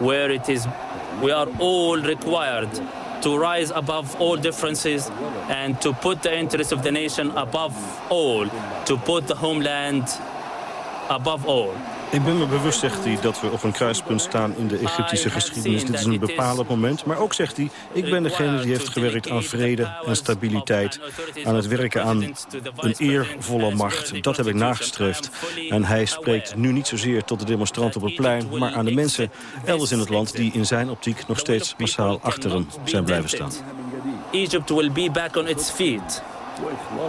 where it is we are all required to rise above all differences and to put the interests of the nation above all, to put the homeland above all. Ik ben me bewust, zegt hij, dat we op een kruispunt staan in de Egyptische geschiedenis. Dit is een bepalend moment. Maar ook zegt hij, ik ben degene die heeft gewerkt aan vrede en stabiliteit. Aan het werken aan een eervolle macht. Dat heb ik nagestreefd. En hij spreekt nu niet zozeer tot de demonstranten op het plein... maar aan de mensen elders in het land die in zijn optiek nog steeds massaal achter hem zijn blijven staan. Egypt will be back on its feet.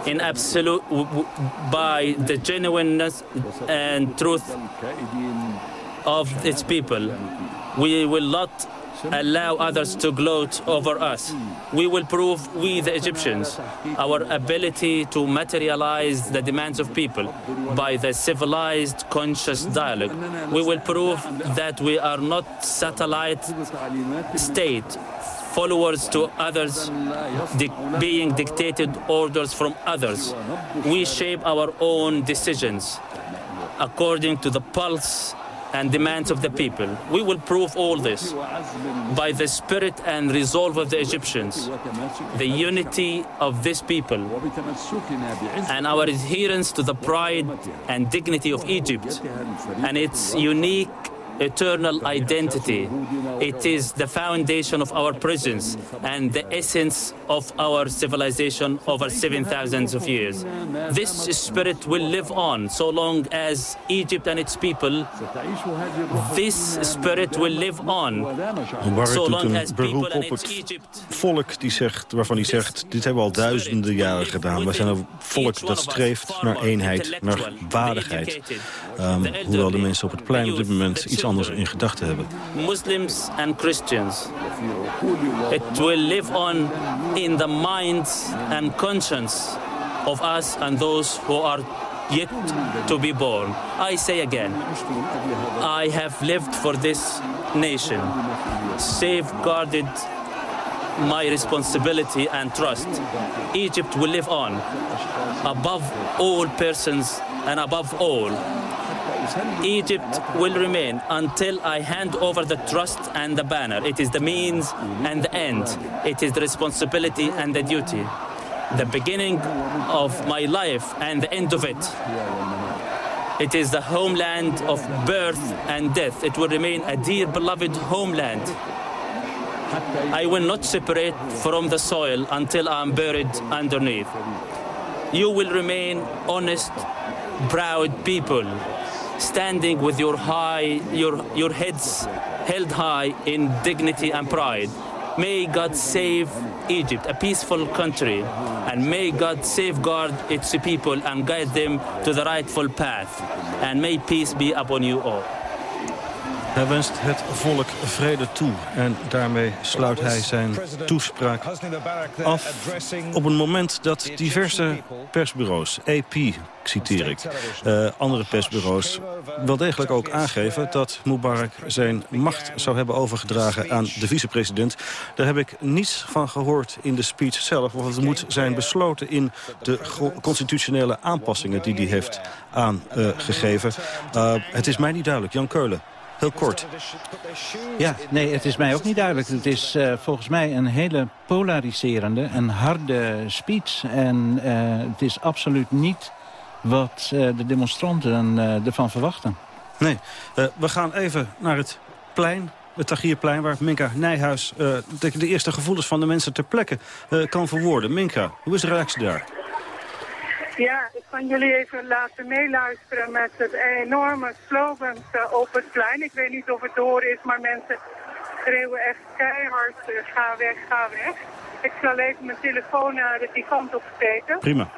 In absolute by the genuineness and truth of its people. We will not allow others to gloat over us. We will prove, we the Egyptians, our ability to materialize the demands of people by the civilized, conscious dialogue. We will prove that we are not satellite state followers to others, being dictated orders from others. We shape our own decisions according to the pulse and demands of the people. We will prove all this by the spirit and resolve of the Egyptians, the unity of this people, and our adherence to the pride and dignity of Egypt and its unique eternal identity. It is the foundation of our presence and the essence of our civilization over 7,000 of years. This spirit will live on so long as Egypt and its people, this spirit will live on. so long as people and its Egypt. volk die zegt, waarvan hij zegt, dit hebben we al duizenden jaren gedaan. We zijn een volk dat streeft naar eenheid, naar waardigheid. Um, hoewel de mensen op het plein op dit moment iets anders in gedachten hebben. Muslims and Christians. It will live on in the minds and conscience of us and those who are yet to be born. I say again, I have lived for this nation, safeguarded my responsibility and trust. Egypt will live on above all persons and above all Egypt will remain until I hand over the trust and the banner. It is the means and the end. It is the responsibility and the duty. The beginning of my life and the end of it. It is the homeland of birth and death. It will remain a dear beloved homeland. I will not separate from the soil until I am buried underneath. You will remain honest, proud people standing with your high, your, your heads held high in dignity and pride. May God save Egypt, a peaceful country, and may God safeguard its people and guide them to the rightful path. And may peace be upon you all. Hij wenst het volk vrede toe en daarmee sluit hij zijn toespraak af op een moment dat diverse persbureaus, AP citeer ik, uh, andere persbureaus wel degelijk ook aangeven dat Mubarak zijn macht zou hebben overgedragen aan de vicepresident. Daar heb ik niets van gehoord in de speech zelf, want het moet zijn besloten in de constitutionele aanpassingen die hij heeft aangegeven. Uh, het is mij niet duidelijk. Jan Keulen. Heel kort. Ja, nee, het is mij ook niet duidelijk. Het is uh, volgens mij een hele polariserende en harde speech. En uh, het is absoluut niet wat uh, de demonstranten ervan verwachten. Nee, we gaan even naar het plein het Tagierplein, waar Minka Nijhuis de, de, eerste gevoelens van de mensen ter plekke kan verwoorden. Minka, hoe is de reactie daar? Ja, ik kan jullie even laten meeluisteren met het enorme slogans op het plein. Ik weet niet of het door is, maar mensen schreeuwen echt keihard, uh, ga weg, ga weg. Ik zal even mijn telefoon naar de kant op steken. Prima.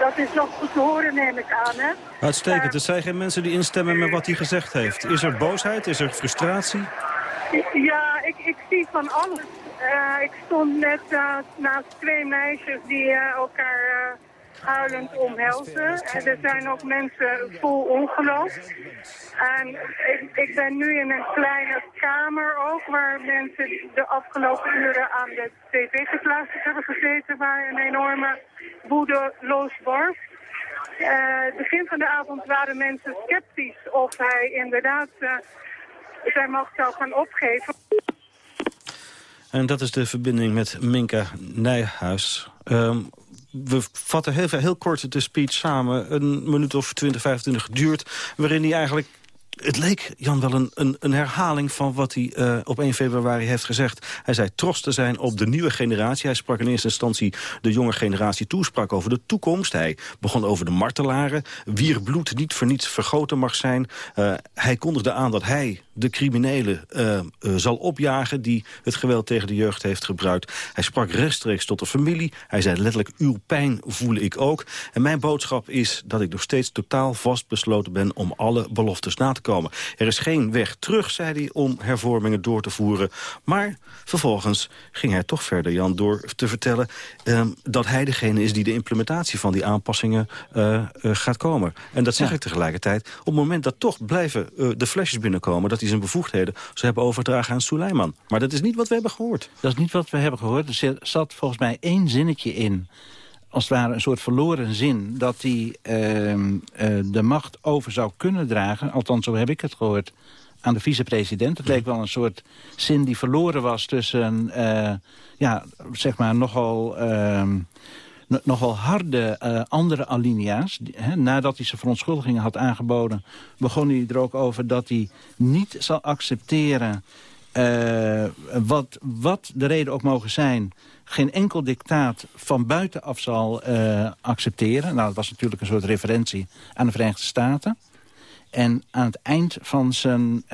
Dat is nog goed te horen, neem ik aan, hè? Uitstekend. Er zijn geen mensen die instemmen met wat hij gezegd heeft. Is er boosheid? Is er frustratie? Ja, ik, ik zie van alles. Uh, ik stond net uh, naast twee meisjes die uh, elkaar huilend omhelzen. En er zijn ook mensen vol ongeloof. En ik, ik, ben nu in een kleine kamer ook, waar mensen de afgelopen uren aan de tv geplaatst hebben gezeten, waar een enorme woede losbarst. begin van de avond waren mensen sceptisch of hij inderdaad zijn macht zou gaan opgeven. En dat is de verbinding met Minka Nijhuis. Ehm, we vatten heel, heel kort de speech samen. Een minuut of 20, 25 geduurd. Waarin hij eigenlijk het leek Jan wel een, een, een herhaling van wat hij uh, op 1 februari heeft gezegd. Hij zei trots te zijn op de nieuwe generatie. Hij sprak in eerste instantie de jonge generatie toe. Sprak over de toekomst. Hij begon over de martelaren. Wier bloed niet voor niets vergoten mag zijn. Uh, hij kondigde aan dat hij de criminelen uh, uh, zal opjagen... die het geweld tegen de jeugd heeft gebruikt. Hij sprak rechtstreeks tot de familie. Hij zei letterlijk, uw pijn voel ik ook. En mijn boodschap is dat ik nog steeds totaal vastbesloten ben... om alle beloftes na te komen. Er is geen weg terug, zei hij, om hervormingen door te voeren. Maar vervolgens ging hij toch verder, Jan, door te vertellen... Uh, dat hij degene is die de implementatie van die aanpassingen uh, gaat komen. En dat zeg ja. ik tegelijkertijd. Op het moment dat toch blijven de flesjes binnenkomen... dat hij zijn bevoegdheden ze hebben overdragen aan Suleiman. Maar dat is niet wat we hebben gehoord. Dat is niet wat we hebben gehoord. Er zat volgens mij één zinnetje in als het ware een soort verloren zin... dat hij uh, uh, de macht over zou kunnen dragen. Althans, zo heb ik het gehoord aan de vicepresident. Het leek wel een soort zin die verloren was tussen... Uh, ja, zeg maar nogal... Nogal harde uh, andere alinea's. Hè, nadat hij zijn verontschuldigingen had aangeboden... begon hij er ook over dat hij niet zal accepteren... Uh, wat, wat de reden ook mogen zijn... geen enkel dictaat van buitenaf zal uh, accepteren. Nou, dat was natuurlijk een soort referentie aan de Verenigde Staten. En aan het eind van zijn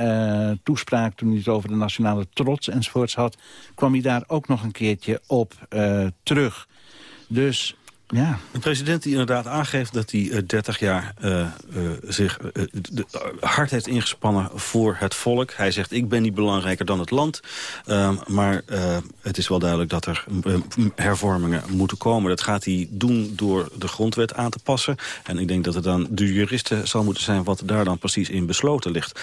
toespraak, toen hij het over de nationale trots enzovoorts had... kwam hij daar ook nog een keertje op terug. Dus ja. Een president die inderdaad aangeeft dat hij uh, 30 jaar uh, uh, zich hard heeft ingespannen voor het volk. Hij zegt, ik ben niet belangrijker dan het land. maar het is wel duidelijk dat er hervormingen moeten komen. Dat gaat hij doen door de grondwet aan te passen. En ik denk dat het aan de juristen zal moeten zijn wat daar dan precies in besloten ligt.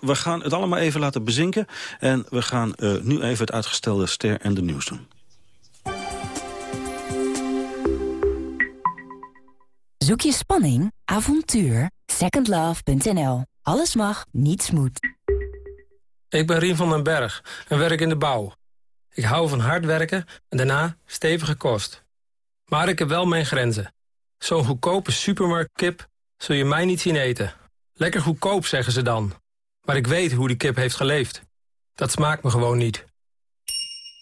we gaan het allemaal even laten bezinken. En we gaan nu even het uitgestelde ster en de nieuws doen. Zoek je spanning, avontuur? Secondlove.nl. Alles mag, niets moet. Ik ben Rien van den Berg en werk in de bouw. Ik hou van hard werken en daarna stevige kost. Maar ik heb wel mijn grenzen. Zo'n goedkope supermarktkip zul je mij niet zien eten. Lekker goedkoop, zeggen ze dan. Maar ik weet hoe die kip heeft geleefd. Dat smaakt me gewoon niet.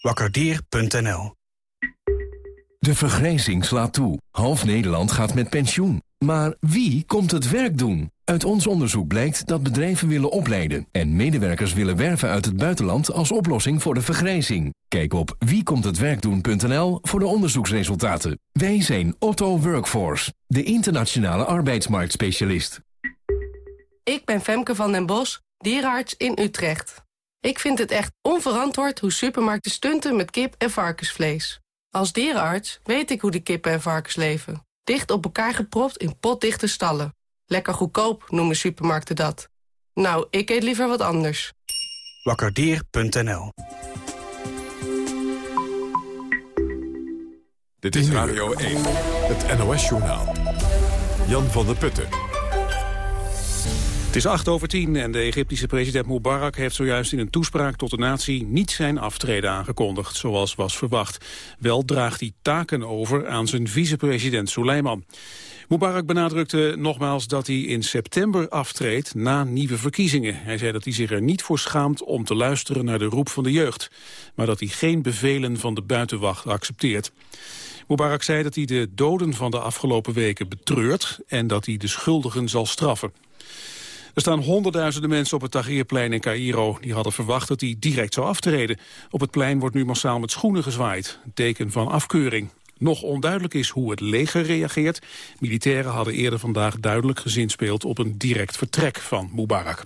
Wakkerdier.nl de vergrijzing slaat toe. Half Nederland gaat met pensioen. Maar wie komt het werk doen? Uit ons onderzoek blijkt dat bedrijven willen opleiden... en medewerkers willen werven uit het buitenland als oplossing voor de vergrijzing. Kijk op wiekomthetwerkdoen.nl voor de onderzoeksresultaten. Wij zijn Otto Workforce, de internationale arbeidsmarktspecialist. Ik ben Femke van den Bos, dierenarts in Utrecht. Ik vind het echt onverantwoord hoe supermarkten stunten met kip en varkensvlees. Als dierenarts weet ik hoe de kippen en varkens leven. Dicht op elkaar gepropt in potdichte stallen. Lekker goedkoop noemen supermarkten dat. Nou, ik eet liever wat anders. Wakkerdier.nl Dit is Radio 1, het NOS-journaal. Jan van der Putten. Het is acht over tien en de Egyptische president Mubarak heeft zojuist in een toespraak tot de natie niet zijn aftreden aangekondigd, zoals was verwacht. Wel draagt hij taken over aan zijn vicepresident Suleiman. Mubarak benadrukte nogmaals dat hij in september aftreedt na nieuwe verkiezingen. Hij zei dat hij zich er niet voor schaamt om te luisteren naar de roep van de jeugd, maar dat hij geen bevelen van de buitenwacht accepteert. Mubarak zei dat hij de doden van de afgelopen weken betreurt en dat hij de schuldigen zal straffen. Er staan honderdduizenden mensen op het Tahrirplein in Cairo. Die hadden verwacht dat hij direct zou aftreden. Op het plein wordt nu massaal met schoenen gezwaaid. Teken van afkeuring. Nog onduidelijk is hoe het leger reageert. Militairen hadden eerder vandaag duidelijk gezinspeeld op een direct vertrek van Mubarak.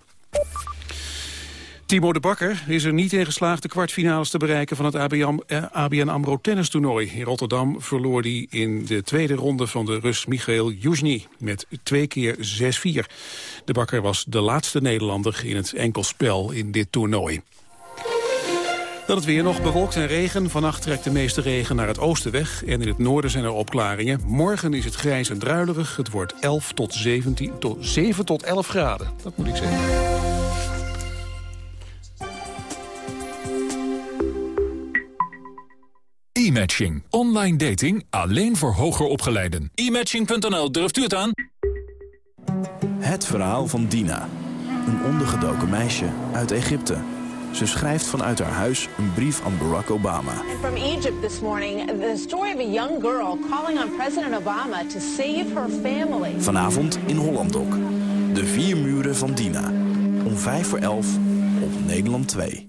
Timo de Bakker is er niet in geslaagd de kwartfinales te bereiken van het ABN, eh, AMRO tennistoernooi. In Rotterdam verloor hij in de tweede ronde van de Rus Michael Juzny met twee keer 6-4. De Bakker was de laatste Nederlander in het enkelspel in dit toernooi. Dan het weer nog bewolkt en regen. Vannacht trekt de meeste regen naar het oosten weg. En in het noorden zijn er opklaringen. Morgen is het grijs en druilerig. Het wordt 11 tot 17, tot 7 tot 11 graden. Dat moet ik zeggen. E-matching. Online dating alleen voor hoger opgeleiden. E-matching.nl, durft u het aan? Het verhaal van Dina. Een ondergedoken meisje uit Egypte. Ze schrijft vanuit haar huis een brief aan Barack Obama. From Egypt this morning, the story of a young girl calling on President Obama to save her family. Vanavond in Hollandok. De vier muren van Dina. Om vijf voor elf op Nederland 2.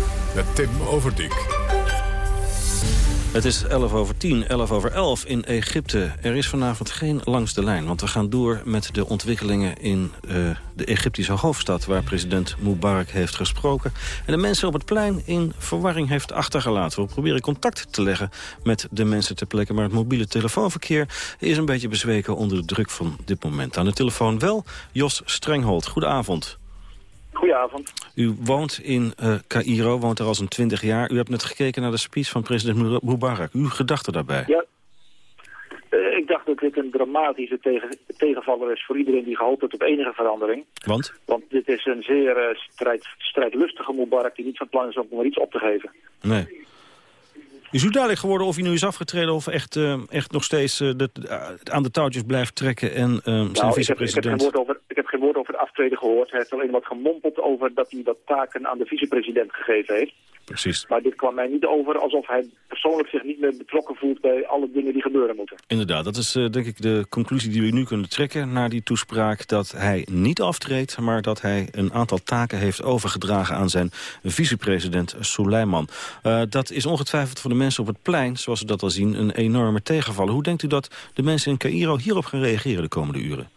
Met Tim Overdijk. Het is 11 over 10, 11 over 11 in Egypte. Er is vanavond geen langs de lijn, want we gaan door met de ontwikkelingen in uh, de Egyptische hoofdstad... waar president Mubarak heeft gesproken. En de mensen op het plein in verwarring heeft achtergelaten. We proberen contact te leggen met de mensen ter plekke... maar het mobiele telefoonverkeer is een beetje bezweken onder de druk van dit moment. Aan de telefoon wel Jos Strenghold. Goedenavond. Goedenavond. U woont in uh, Cairo, woont er al een twintig jaar. U hebt net gekeken naar de speech van president Mubarak. Uw gedachten daarbij? Ja. Uh, ik dacht dat dit een dramatische tegen, tegenvaller is voor iedereen die gehoopt heeft op enige verandering. Want? Want dit is een zeer uh, strijd, strijdlustige Mubarak die niet van plan is om maar iets op te geven. Nee. Is u duidelijk geworden of hij nu is afgetreden... of echt, uh, echt nog steeds uh, de, uh, aan de touwtjes blijft trekken en zijn nou, vicepresident... Ik heb, ik, heb geen woord over, ik heb geen woord over het aftreden gehoord. Hij heeft alleen wat gemompeld over dat hij dat taken aan de vicepresident gegeven heeft. Precies. Maar dit kwam mij niet over alsof hij persoonlijk zich niet meer betrokken voelt... bij alle dingen die gebeuren moeten. Inderdaad, dat is denk ik de conclusie die we nu kunnen trekken... na die toespraak dat hij niet aftreedt... maar dat hij een aantal taken heeft overgedragen aan zijn vicepresident Suleiman. dat is ongetwijfeld voor de mensen op het plein, zoals we dat al zien, een enorme tegenvaller. Hoe denkt u dat de mensen in Cairo hierop gaan reageren de komende uren?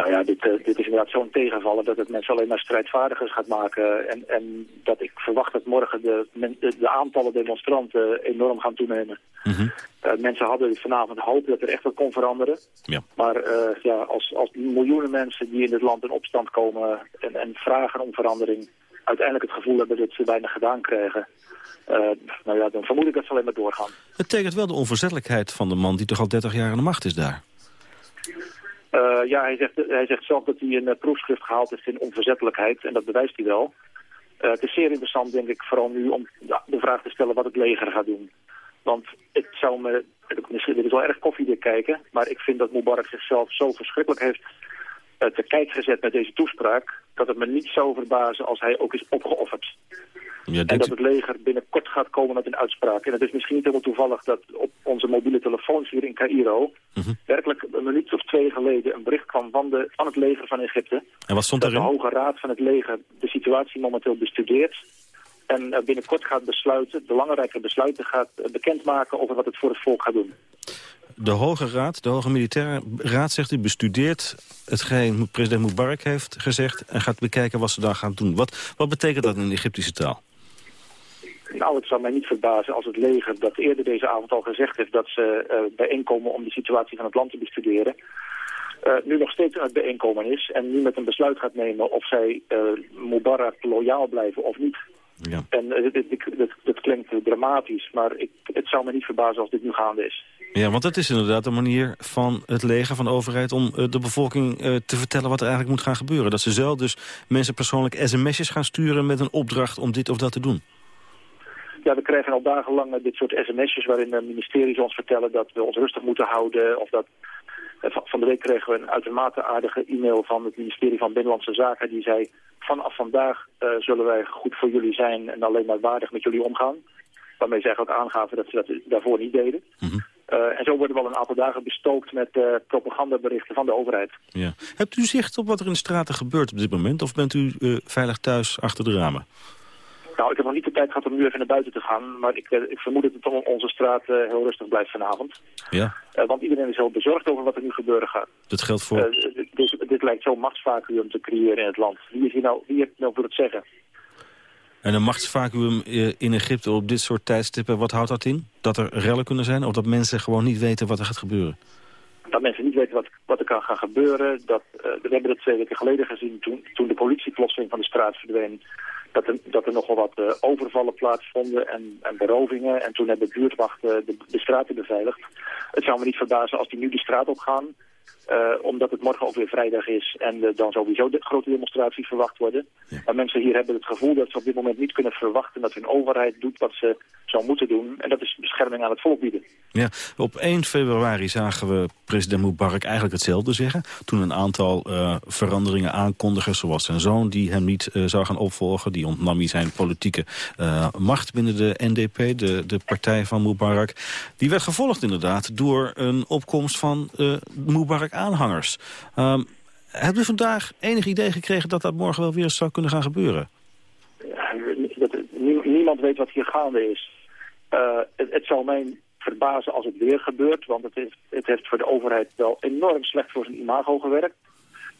Nou ja, dit, uh, dit is inderdaad zo'n tegenvaller dat het mensen alleen maar strijdvaardigers gaat maken. En, en dat ik verwacht dat morgen de, de, de aantallen demonstranten enorm gaan toenemen. Mm -hmm. uh, mensen hadden vanavond hoop dat er echt wat kon veranderen. Ja. Maar uh, ja, als, als miljoenen mensen die in dit land in opstand komen en, en vragen om verandering... uiteindelijk het gevoel hebben dat ze weinig gedaan krijgen... Uh, nou ja, dan vermoed ik dat ze alleen maar doorgaan. Het tekent wel de onverzettelijkheid van de man die toch al 30 jaar aan de macht is daar. Uh, ja, hij zegt, hij zegt zelf dat hij een uh, proefschrift gehaald heeft in onverzettelijkheid. En dat bewijst hij wel. Uh, het is zeer interessant, denk ik, vooral nu om de vraag te stellen wat het leger gaat doen. Want het zou me, misschien, dit is wel erg koffiedik kijken, maar ik vind dat Mubarak zichzelf zo verschrikkelijk heeft te kijk gezet met deze toespraak, dat het me niet zou verbazen als hij ook is opgeofferd. Ja, en dat het leger binnenkort gaat komen met een uitspraak. En het is misschien niet helemaal toevallig dat op onze mobiele telefoons hier in Cairo... Uh -huh. werkelijk een minuut of twee geleden een bericht kwam van, de, van het leger van Egypte. En wat stond dat de Hoge Raad van het leger de situatie momenteel bestudeert. En uh, binnenkort gaat besluiten, belangrijke besluiten gaat uh, bekendmaken over wat het voor het volk gaat doen. De Hoge Raad, de Hoge Militaire Raad, zegt u, bestudeert hetgeen president Mubarak heeft gezegd... en gaat bekijken wat ze daar gaan doen. Wat, wat betekent dat in de Egyptische taal? Nou, het zou mij niet verbazen als het leger dat eerder deze avond al gezegd heeft... dat ze uh, bijeenkomen om de situatie van het land te bestuderen... Uh, nu nog steeds aan het bijeenkomen is en nu met een besluit gaat nemen of zij uh, Mubarak loyaal blijven of niet. Ja. En dit, dit, klinkt dramatisch, maar ik, het zou me niet verbazen als dit nu gaande is. Ja, want het is inderdaad een manier van het leger, van de overheid... om de bevolking te vertellen wat er eigenlijk moet gaan gebeuren. Dat ze zelf dus mensen persoonlijk sms'jes gaan sturen met een opdracht om dit of dat te doen. Ja, we krijgen al dagenlang dit soort sms'jes waarin de ministeries ons vertellen dat we ons rustig moeten houden. Of dat, van de week kregen we een uitermate aardige e-mail van het ministerie van Binnenlandse Zaken. Die zei, vanaf vandaag uh, zullen wij goed voor jullie zijn en alleen maar waardig met jullie omgaan. Waarmee zij ook aangaven dat ze dat daarvoor niet deden. Mm -hmm. uh, en zo worden we al een aantal dagen bestookt met uh, propagandaberichten van de overheid. Ja. Hebt u zicht op wat er in de straten gebeurt op dit moment? Of bent u veilig thuis achter de ramen? Nou, ik heb nog niet de tijd gehad om nu even naar buiten te gaan. Maar ik, ik vermoed dat het om onze straat heel rustig blijft vanavond. Ja. want iedereen is heel bezorgd over wat er nu gebeuren gaat. Dat geldt voor... dit, dit lijkt zo'n machtsvacuum te creëren in het land. Wie is hier nou, wie heeft nou voor het zeggen? En een machtsvacuum in Egypte op dit soort tijdstippen, wat houdt dat in? Dat er rellen kunnen zijn of dat mensen gewoon niet weten wat er gaat gebeuren? Dat mensen niet weten wat, wat er kan gaan gebeuren. Dat, uh, we hebben dat twee weken geleden gezien toen, toen de politie plotseling van de straat verdween. Dat er, dat er nogal wat uh, overvallen plaatsvonden en, en berovingen. En toen hebben buurtwachten de, de straten beveiligd. Het zou me niet verbazen als die nu de straat op gaan uh, omdat het morgen ook weer vrijdag is en uh, dan sowieso de grote demonstraties verwacht worden. Ja. Maar mensen hier hebben het gevoel dat ze op dit moment niet kunnen verwachten dat hun overheid doet wat ze zou moeten doen. En dat is bescherming aan het volk bieden. Ja, op 1 februari zagen we president Mubarak eigenlijk hetzelfde zeggen. Toen een aantal uh, veranderingen aankondigen, zoals zijn zoon die hem niet zou gaan opvolgen. Die ontnam hij zijn politieke macht binnen de NDP, de, de partij van Mubarak. Die werd gevolgd inderdaad door een opkomst van Mubarak aanhangers. Um, hebt u vandaag enig idee gekregen dat dat morgen wel weer zou kunnen gaan gebeuren? Niemand weet wat hier gaande is. Het, het zal mij verbazen als het weer gebeurt, want het heeft, het heeft voor de overheid wel enorm slecht voor zijn imago gewerkt.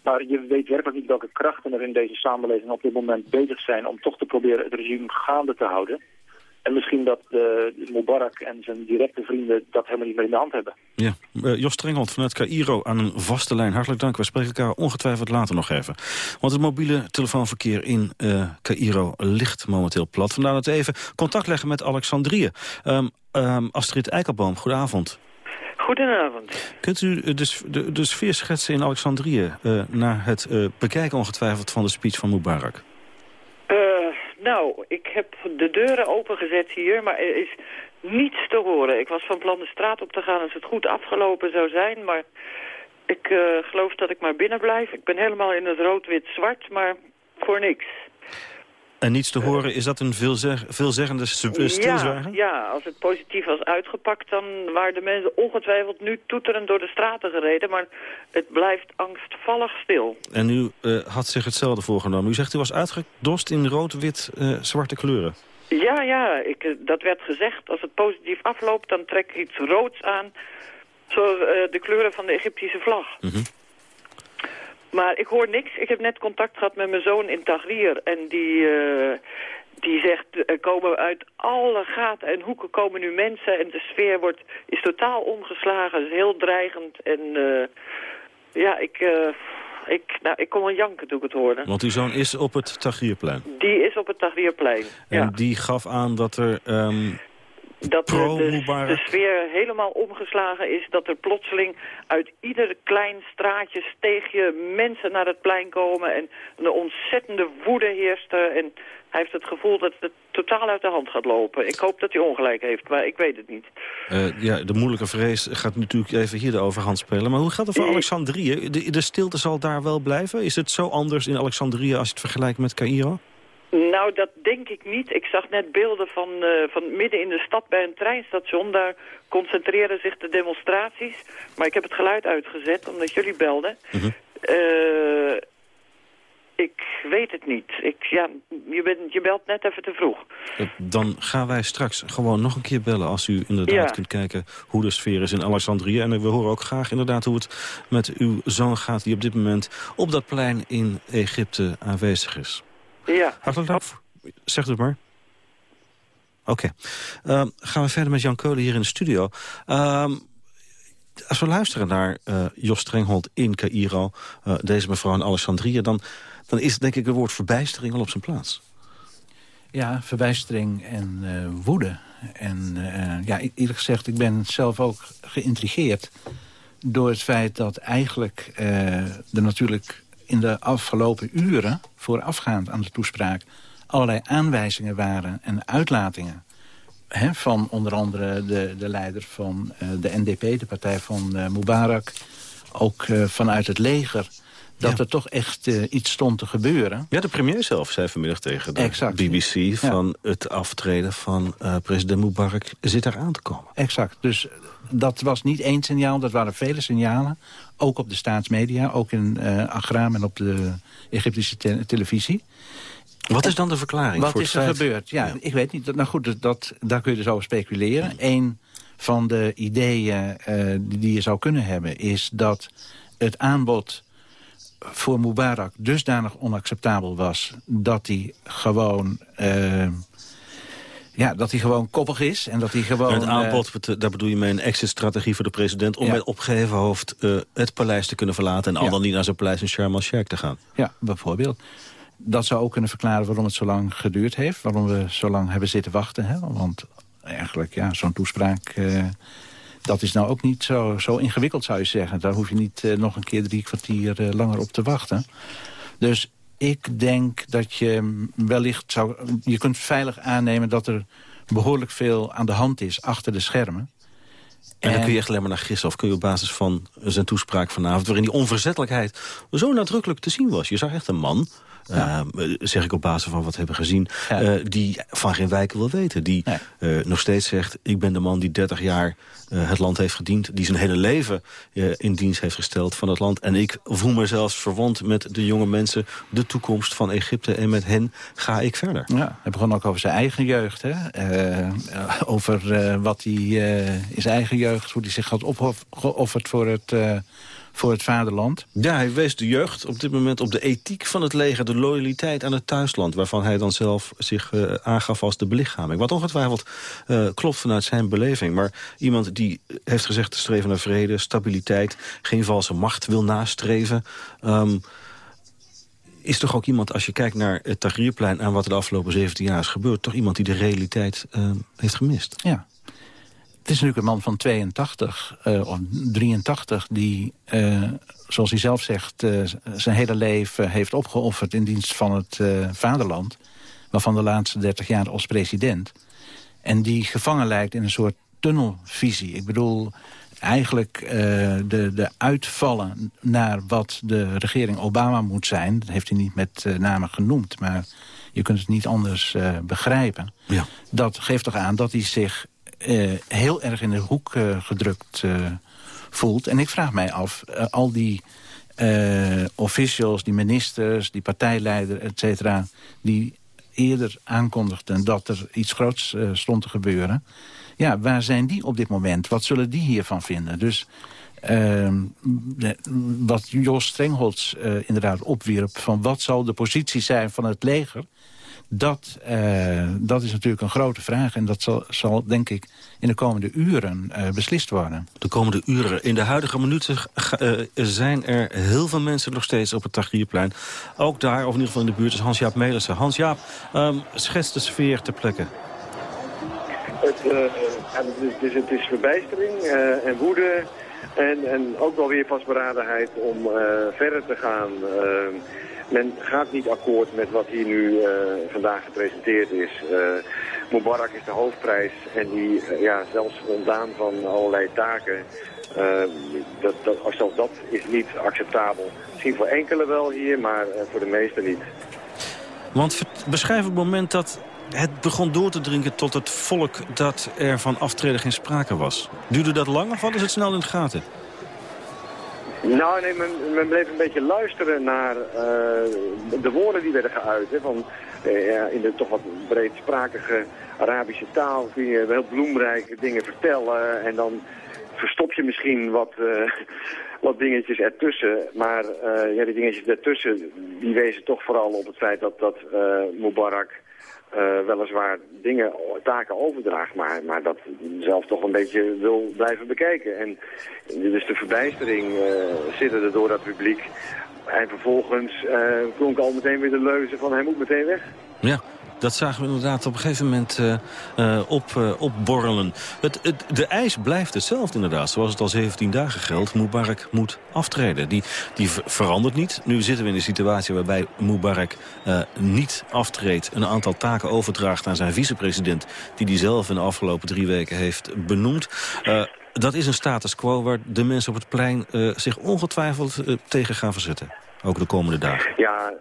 Maar je weet werkelijk niet welke krachten er in deze samenleving op dit moment bezig zijn om toch te proberen het regime gaande te houden. En misschien dat uh, Mubarak en zijn directe vrienden dat helemaal niet meer in de hand hebben. Ja, uh, Jos Strenghold vanuit Cairo aan een vaste lijn. Hartelijk dank. We spreken elkaar ongetwijfeld later nog even. Want het mobiele telefoonverkeer in uh, Cairo ligt momenteel plat. Vandaar dat we even contact leggen met Alexandrië. Um, um, Astrid Eikelboom, goedenavond. Goedenavond. Kunt u de, de, de sfeer schetsen in Alexandrië... naar het bekijken ongetwijfeld van de speech van Mubarak? Nou, ik heb de deuren opengezet hier, maar er is niets te horen. Ik was van plan de straat op te gaan als het goed afgelopen zou zijn, maar ik uh, geloof dat ik maar binnen blijf. Ik ben helemaal in het rood-wit-zwart, maar voor niks. En niets te horen, is dat een veelzeg veelzeggende stilzwijgen? Ja, ja, als het positief was uitgepakt... dan waren de mensen ongetwijfeld nu toeterend door de straten gereden... maar het blijft angstvallig stil. En u uh, had zich hetzelfde voorgenomen. U zegt u was uitgedost in rood-wit-zwarte uh, kleuren. Ja, ja, ik, dat werd gezegd. Als het positief afloopt, dan trek ik iets roods aan... zoals de kleuren van de Egyptische vlag. Mm -hmm. Maar ik hoor niks. Ik heb net contact gehad met mijn zoon in Tahrir. En die, uh, die zegt, er komen uit alle gaten en hoeken komen nu mensen. En de sfeer wordt, is totaal omgeslagen. Het is heel dreigend. En uh, ja, ik... Uh, ik, nou, ik kon wel janken toen ik het hoorde. Want uw zoon is op het Tahrirplein? Die is op het Tahrirplein, En ja. die gaf aan dat er... Um dat de, de, sfeer helemaal omgeslagen is. Dat er plotseling uit ieder klein straatje, steegje mensen naar het plein komen. En een ontzettende woede heerst er. En hij heeft het gevoel dat het totaal uit de hand gaat lopen. Ik hoop dat hij ongelijk heeft, maar ik weet het niet. Uh, ja, de moeilijke vrees gaat natuurlijk even hier de overhand spelen. Maar hoe gaat het voor Alexandrië? De, de stilte zal daar wel blijven? Is het zo anders in Alexandrië als je het vergelijkt met Cairo? Nou, dat denk ik niet. Ik zag net beelden van, uh, van midden in de stad bij een treinstation. Daar concentreren zich de demonstraties. Maar ik heb het geluid uitgezet, omdat jullie belden. Mm -hmm. uh, ik weet het niet. Ik, ja, je, bent, je belt net even te vroeg. Dan gaan wij straks gewoon nog een keer bellen... als u inderdaad ja. kunt kijken hoe de sfeer is in Alexandrië. En we horen ook graag inderdaad hoe het met uw zoon gaat... die op dit moment op dat plein in Egypte aanwezig is. Ja. Hartelijk dank. Zeg het maar. Oké. Okay. Um, gaan we verder met Jan Keulen hier in de studio. Um, als we luisteren naar uh, Jos Strenghold in Cairo... Uh, deze mevrouw in Alexandrië... Dan, dan is denk ik het woord verbijstering wel op zijn plaats. Ja, verbijstering en uh, woede. En ja, eerlijk gezegd, ik ben zelf ook geïntrigeerd... door het feit dat eigenlijk er natuurlijk in de afgelopen uren, voorafgaand aan de toespraak... allerlei aanwijzingen waren en uitlatingen... Hè, van onder andere de, de leider van uh, de NDP, de partij van uh, Mubarak... ook uh, vanuit het leger, dat ja. er toch echt iets stond te gebeuren. Ja, de premier zelf zei vanmiddag tegen de exact. BBC... van het aftreden van president Mubarak zit daar aan te komen. Exact, dus dat was niet één signaal, dat waren vele signalen. Ook op de staatsmedia, ook in uh, Agram en op de Egyptische televisie. Wat is dan de verklaring Wat voor is er gebeurd? Ja, ik weet niet. Nou goed, dat, daar kun je dus over speculeren. Eén van de ideeën uh, die je zou kunnen hebben... is dat het aanbod voor Mubarak dusdanig onacceptabel was... dat hij gewoon... Uh, ja, dat hij gewoon koppig is en dat hij gewoon... het aanbod, uh, daar bedoel je mee een exit-strategie voor de president... om ja. met opgeheven hoofd uh, het paleis te kunnen verlaten... en al dan niet naar zijn paleis in Sharm el-Sheikh te gaan. Ja, bijvoorbeeld. Dat zou ook kunnen verklaren waarom het zo lang geduurd heeft. Waarom we zo lang hebben zitten wachten. Hè? Want eigenlijk, ja, zo'n toespraak... Uh, dat is nou ook niet zo, zo ingewikkeld, zou je zeggen. Daar hoef je niet nog een keer drie kwartier langer op te wachten. Dus ik denk dat je wellicht zou... Je kunt veilig aannemen dat er behoorlijk veel aan de hand is achter de schermen. En dan kun je echt alleen maar naar gissen. Of kun je op basis van zijn toespraak vanavond... waarin die onverzettelijkheid zo nadrukkelijk te zien was. Je zag echt een man ja. Uh, zeg ik op basis van wat we hebben gezien... Ja. Uh, die van geen wijken wil weten. Die nee. uh, nog steeds zegt, ik ben de man die 30 jaar het land heeft gediend... die zijn hele leven in dienst heeft gesteld van het land. En ik voel me zelfs verwant met de jonge mensen... de toekomst van Egypte en met hen ga ik verder. Ja, hij begon ook over zijn eigen jeugd. Hè? over wat hij in zijn eigen jeugd... hoe hij zich had opgeofferd voor het voor het vaderland. Ja, hij wees de jeugd op dit moment op de ethiek van het leger... de loyaliteit aan het thuisland... waarvan hij dan zelf zich uh, aangaf als de belichaming. Wat ongetwijfeld uh, klopt vanuit zijn beleving. Maar iemand die heeft gezegd te streven naar vrede, stabiliteit... geen valse macht wil nastreven... Um, is toch ook iemand, als je kijkt naar het Tagrierplein... en wat er de afgelopen 17 jaar is gebeurd... toch iemand die de realiteit uh, heeft gemist. Ja, is natuurlijk een man van 82 uh, of 83 die, uh, zoals hij zelf zegt... Uh, zijn hele leven heeft opgeofferd in dienst van het vaderland. Waarvan de laatste 30 jaar als president. En die gevangen lijkt in een soort tunnelvisie. Ik bedoel, eigenlijk de, de uitvallen naar wat de regering Obama moet zijn... dat heeft hij niet met name genoemd, maar je kunt het niet anders begrijpen. Ja. Dat geeft toch aan dat hij zich heel erg in de hoek uh, gedrukt uh, voelt. En ik vraag mij af, al die officials, die ministers, die partijleider, et cetera... die eerder aankondigden dat er iets groots stond te gebeuren... ja, waar zijn die op dit moment? Wat zullen die hiervan vinden? Dus... Uh, wat Jos Strengholz inderdaad opwierp... van wat zal de positie zijn van het leger... Dat, uh, dat is natuurlijk een grote vraag. En dat zal, zal denk ik, in de komende uren uh, beslist worden. De komende uren. In de huidige minuten uh, zijn er heel veel mensen nog steeds op het Tagrierplein. Ook daar, of in ieder geval in de buurt, is Hans-Jaap Melissen. Hans-Jaap, um, schets de sfeer ter plekke. Het, het, is, het is verbijstering en woede... En, en ook wel weer vastberadenheid om verder te gaan... Men gaat niet akkoord met wat hier nu uh, vandaag gepresenteerd is. Uh, Mubarak is de hoofdprijs en die uh, ja, zelfs ontdaan van allerlei taken. dat, dat, zelfs dat is niet acceptabel. Misschien voor enkele wel hier, maar voor de meesten niet. Want beschrijf het moment dat het begon door te drinken tot het volk dat er van aftreden geen sprake was. Duurde dat lang of hadden ze het snel in de gaten? Nou, nee, men, men, bleef een beetje luisteren naar uh, de woorden die werden geuit. Hè, van, uh, in de toch wat breedsprakige Arabische taal kun je heel bloemrijke dingen vertellen. En dan verstop je misschien wat, uh, wat dingetjes ertussen. Maar ja, die dingetjes ertussen, die wezen toch vooral op het feit dat, dat Mubarak uh, weliswaar dingen, taken overdraagt, maar, maar dat zelf toch een beetje wil blijven bekijken. En dus de verbijstering uh, zitterde door dat publiek. En vervolgens uh, klonk al meteen weer de leuze van hij moet meteen weg. Ja, dat zagen we inderdaad op een gegeven moment uh, uh, op, uh, opborrelen. Het, het, de eis blijft hetzelfde inderdaad, zoals het al 17 dagen geldt. Mubarak moet aftreden. Die, die verandert niet. Nu zitten we in een situatie waarbij Mubarak niet aftreedt... een aantal taken overdraagt aan zijn vicepresident... die hij zelf in de afgelopen drie weken heeft benoemd. dat is een status quo waar de mensen op het plein zich ongetwijfeld tegen gaan verzetten. Ook de komende dagen. Ja,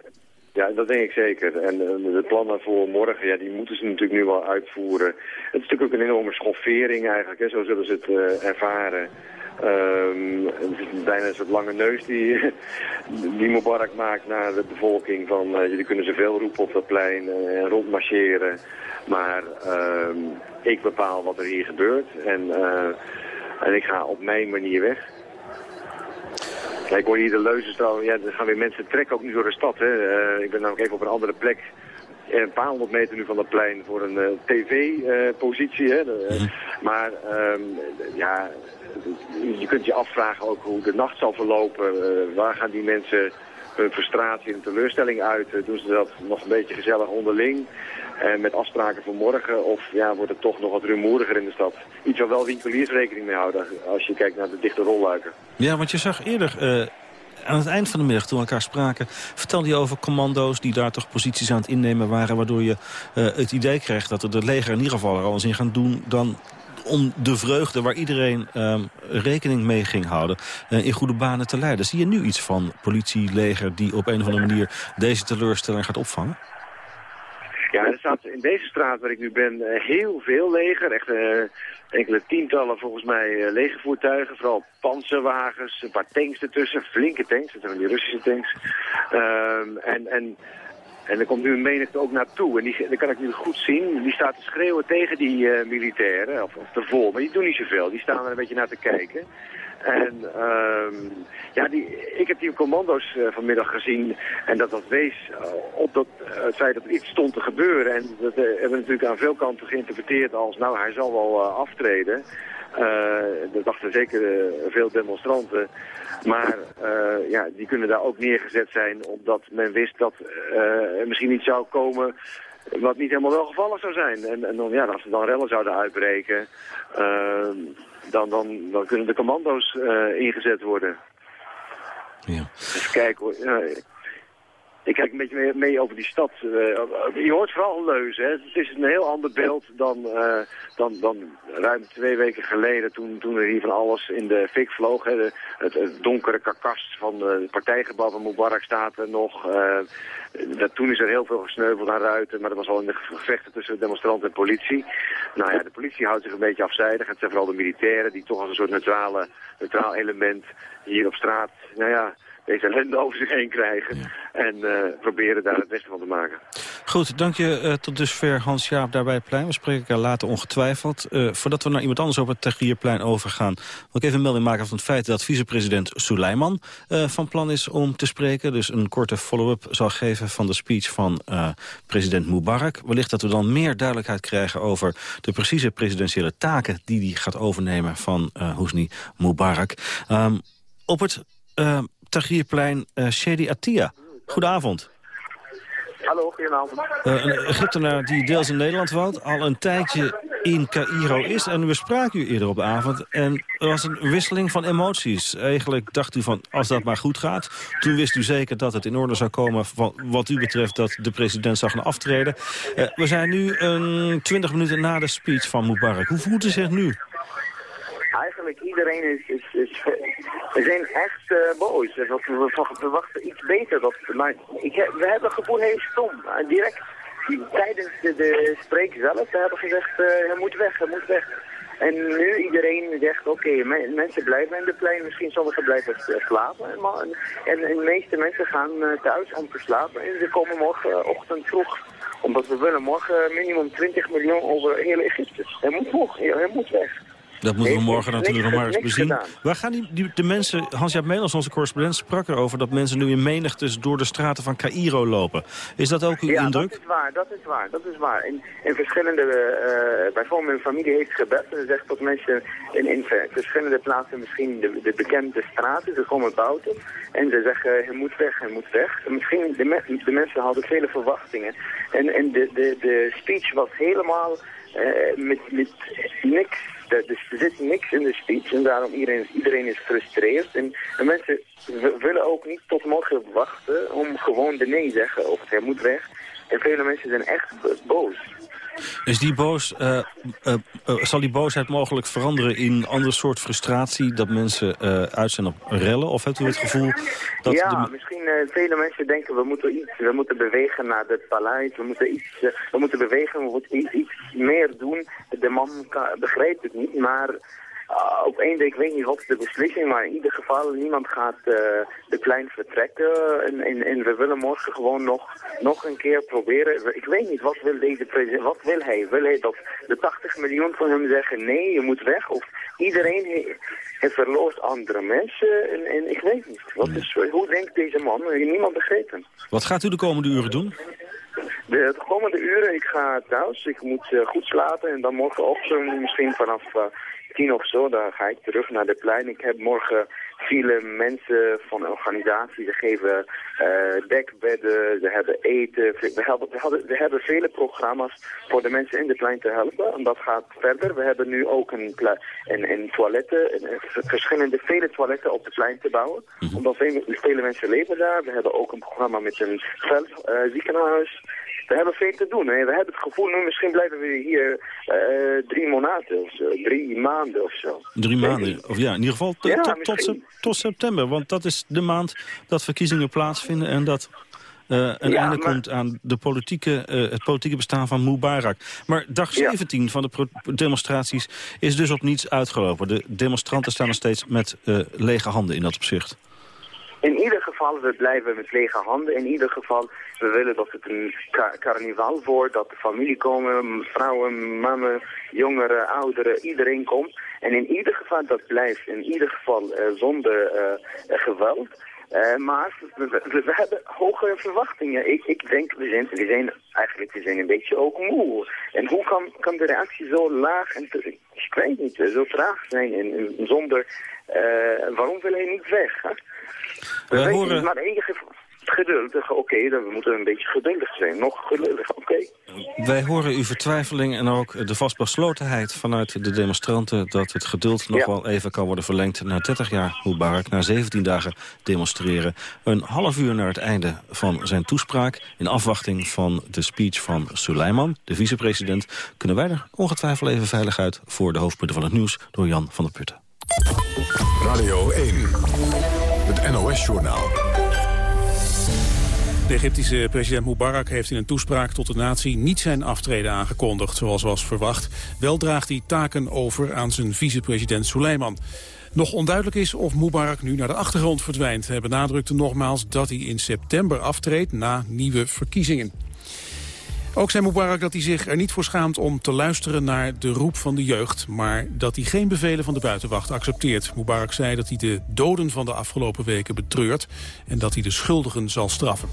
Ja, dat denk ik zeker. En uh, de plannen voor morgen, ja, die moeten ze natuurlijk nu wel uitvoeren. Het is natuurlijk ook een enorme schoffering eigenlijk, hè, zo zullen ze het uh, ervaren. Um, het is bijna een soort lange neus die, die Mubarak maakt naar de bevolking. Van, uh, jullie kunnen zoveel roepen op dat plein en rondmarcheren. Maar uh, ik bepaal wat er hier gebeurt. En, en ik ga op mijn manier weg. Ja, ik hoor hier de leuzen trouwens. Ja, er gaan weer mensen trekken ook nu door de stad. Hè. Uh, ik ben namelijk even op een andere plek. Een paar honderd meter nu van het plein voor een uh, tv-positie. Uh, maar um, ja, je kunt je afvragen ook hoe de nacht zal verlopen. waar gaan die mensen hun frustratie en teleurstelling uit? doen ze dat nog een beetje gezellig onderling? En met afspraken voor morgen? Of ja, wordt het toch nog wat rumoeriger in de stad? Iets waar wel winkeliers rekening mee houden als je kijkt naar de dichte rolluiken. Ja, want je zag eerder... Uh, aan het eind van de middag, toen we elkaar spraken... vertelde je over commando's die daar toch posities aan het innemen waren... waardoor je uh, het idee kreeg dat de leger in ieder geval er alles in gaan doen... dan om de vreugde waar iedereen um, rekening mee ging houden... In goede banen te leiden. Zie je nu iets van politie, leger... die op een of andere manier deze teleurstelling gaat opvangen? Ja, er staat in deze straat waar ik nu ben uh, heel veel leger. Echt uh, enkele tientallen volgens mij uh, legervoertuigen. Vooral panzerwagens, een paar tanks ertussen. Flinke tanks, dat zijn die Russische tanks. Um, en, en, en er komt nu een menigte ook naartoe. En die, dat kan ik nu goed zien. Die staat te schreeuwen tegen die militairen. Of, of ervoor. Maar die doen niet zoveel. Die staan er een beetje naar te kijken. En um, ja, die, ik heb die commando's uh, vanmiddag gezien en dat dat wees uh, op dat, uh, het feit dat er iets stond te gebeuren. En dat hebben we natuurlijk aan veel kanten geïnterpreteerd als, nou hij zal wel aftreden. dat dachten zeker veel demonstranten. Maar ja, die kunnen daar ook neergezet zijn omdat men wist dat er misschien iets zou komen wat niet helemaal wel gevallig zou zijn. En, en dan, ja, als er dan rellen zouden uitbreken, uh, dan, dan, dan kunnen de commando's uh, ingezet worden. Ja. Kijken hoor. Ja, ik kijk een beetje mee, mee over die stad. Uh, je hoort vooral leuzen. Hè. Het is een heel ander beeld dan, uh, dan, dan ruim twee weken geleden toen, toen er hier van alles in de fik vloog. Hè. Het, het, donkere karkas van de partijgebouw van Mubarak staat er nog. Dat, toen is er heel veel gesneuveld aan ruiten, maar dat was al in de gevechten tussen demonstranten en politie. Nou ja, de politie houdt zich een beetje afzijdig. Het zijn vooral de militairen die toch als een soort neutrale, neutraal element hier op straat, nou ja, deze ellende over zich heen krijgen. En uh, proberen daar het beste van te maken. Goed, dank je uh, tot dusver Hans-Jaap daarbij het plein. We spreken elkaar later ongetwijfeld. Uh, voordat we naar iemand anders op het Tagrierplein overgaan... wil ik even een melding maken van het feit dat vicepresident Suleiman van plan is om te spreken. Dus een korte follow-up zal geven van de speech van president Mubarak. Wellicht dat we dan meer duidelijkheid krijgen over de precieze presidentiële taken... die hij gaat overnemen van Hosni Mubarak. Um, op het Tahrirplein uh, Shedi Attia. Goedenavond. Hallo, goedenavond. Uh, een Egyptenaar die deels in Nederland woont, al een tijdje in Cairo is. En we spraken u eerder op de avond. En er was een wisseling van emoties. Eigenlijk dacht u van, als dat maar goed gaat. Toen wist u zeker dat het in orde zou komen, van, wat u betreft, dat de president zou gaan aftreden. Uh, we zijn nu een twintig minuten na de speech van Mubarak. Hoe voelt u zich nu? Eigenlijk iedereen is, is, is zijn echt uh, boos. We, we verwachten iets beter. Dat, maar ik, we hebben gevoel heel stom. Uh, direct tijdens de, de spreek zelf hebben gezegd, uh, hij moet weg, hij moet weg. En nu iedereen zegt, oké, mensen blijven in de plein, misschien sommigen blijven slapen. En, en, de meeste mensen gaan thuis om te slapen en ze komen morgenochtend vroeg. Omdat we willen morgen minimum 20 miljoen over heel Egypte. Hij moet, vroeg, hij moet weg. Dat moeten we morgen natuurlijk nog maar eens bezien. Waar gaan die, die de mensen, Hans-Jaap Melers, onze correspondent, sprak erover... dat mensen nu in menigtes door de straten van Cairo lopen. Is dat ook uw ja, indruk? dat is waar, dat is waar, dat is waar. In, in verschillende, uh, bijvoorbeeld mijn familie heeft gebed... en zegt dat mensen in, in verschillende plaatsen misschien de, de bekende straten... ze komen buiten en ze zeggen, hij moet weg, hij moet weg. misschien, de, me, de mensen hadden vele verwachtingen. En, en de, de, de speech was helemaal uh, met, met niks dus er zit niks in de speech en daarom iedereen, iedereen is gefrustreerd. En, en mensen willen ook niet tot morgen wachten om gewoon de nee zeggen of hij moet weg. En vele mensen zijn echt boos. Is die boos, uh, uh, zal die boosheid mogelijk veranderen in een ander soort frustratie... dat mensen uit zijn op rellen? Of hebt u het gevoel dat... Ja, misschien vele mensen denken we moeten iets, we moeten bewegen naar het paleis. We moeten iets, we moeten bewegen, we moeten iets, iets meer doen. De man begrijpt het niet, maar uh, op één ik weet niet wat de beslissing, maar in ieder geval niemand gaat uh, de plein vertrekken. En, en, en, we willen morgen gewoon nog, nog een keer proberen. Ik weet niet, wat wil deze president, wat wil hij? Wil hij dat de 80 miljoen van hem zeggen nee, je moet weg? Of iedereen he, heeft verlost andere mensen? En, en, ik weet niet. Wat is, hoe denkt deze man? Niemand begrepen. hem. Wat gaat u de komende uren doen? De, de komende uren, ik ga thuis, ik moet uh, goed slapen en dan morgenochtend misschien vanaf tien of zo, dan ga ik terug naar de plein. Ik heb morgen vele mensen van organisaties, ze geven uh, dekbedden, ze hebben eten. We hebben, we, hadden, we hebben vele programma's voor de mensen in de plein te helpen. En dat gaat verder. We hebben nu ook een, een, een toiletten, een, verschillende vele toiletten op de plein te bouwen. Mm Omdat vele, vele, mensen leven daar. We hebben ook een programma met een veldziekenhuis. Uh, we hebben veel te doen. We hebben het gevoel, nu misschien blijven we hier uh, drie maanden of zo. Drie maanden of zo. Drie maanden, of ja, in ieder geval ja, tot, tot, tot, september. Want dat is de maand dat verkiezingen plaatsvinden en dat... Uh, een ja, einde maar... komt aan de politieke, uh, het politieke bestaan van Mubarak. Maar dag 17 ja. van de demonstraties is dus op niets uitgelopen. De demonstranten staan nog steeds met lege handen in dat opzicht. In ieder geval, we blijven met lege handen. In ieder geval, we willen dat het een car carnaval wordt, dat de familie komen, vrouwen, mannen, jongeren, ouderen, iedereen komt. En in ieder geval, dat blijft in ieder geval uh, zonder uh, geweld. Uh, maar we, hebben hogere verwachtingen. Ik, ik denk, we zijn, we zijn eigenlijk we zijn een beetje ook moe. En hoe kan, de reactie zo laag en, ik weet niet, zo traag zijn en, en zonder, waarom wil hij niet weg? Hè? We Wij horen... maar enige geduldig, oké, okay, dan we moeten een beetje geduldig zijn. Nog geduldig, oké. Okay. Wij horen uw vertwijfeling en ook de vastbeslotenheid vanuit de demonstranten... dat het geduld nog ja. wel even kan worden verlengd naar 30 jaar Mubarak... na 17 dagen demonstreren. Een half uur naar het einde van zijn toespraak... in afwachting van de speech van Suleiman, de vicepresident... kunnen wij er ongetwijfeld even veilig uit... voor de hoofdpunten van het nieuws door Jan van der Putten. Radio 1. Het NOS-journaal. De Egyptische president Mubarak heeft in een toespraak tot de natie niet zijn aftreden aangekondigd, zoals was verwacht. Wel draagt hij taken over aan zijn vicepresident Suleiman. Nog onduidelijk is of Mubarak nu naar de achtergrond verdwijnt. Hij benadrukte nogmaals dat hij in september aftreedt na nieuwe verkiezingen. Ook zei Mubarak dat hij zich er niet voor schaamt om te luisteren naar de roep van de jeugd... maar dat hij geen bevelen van de buitenwacht accepteert. Mubarak zei dat hij de doden van de afgelopen weken betreurt... en dat hij de schuldigen zal straffen.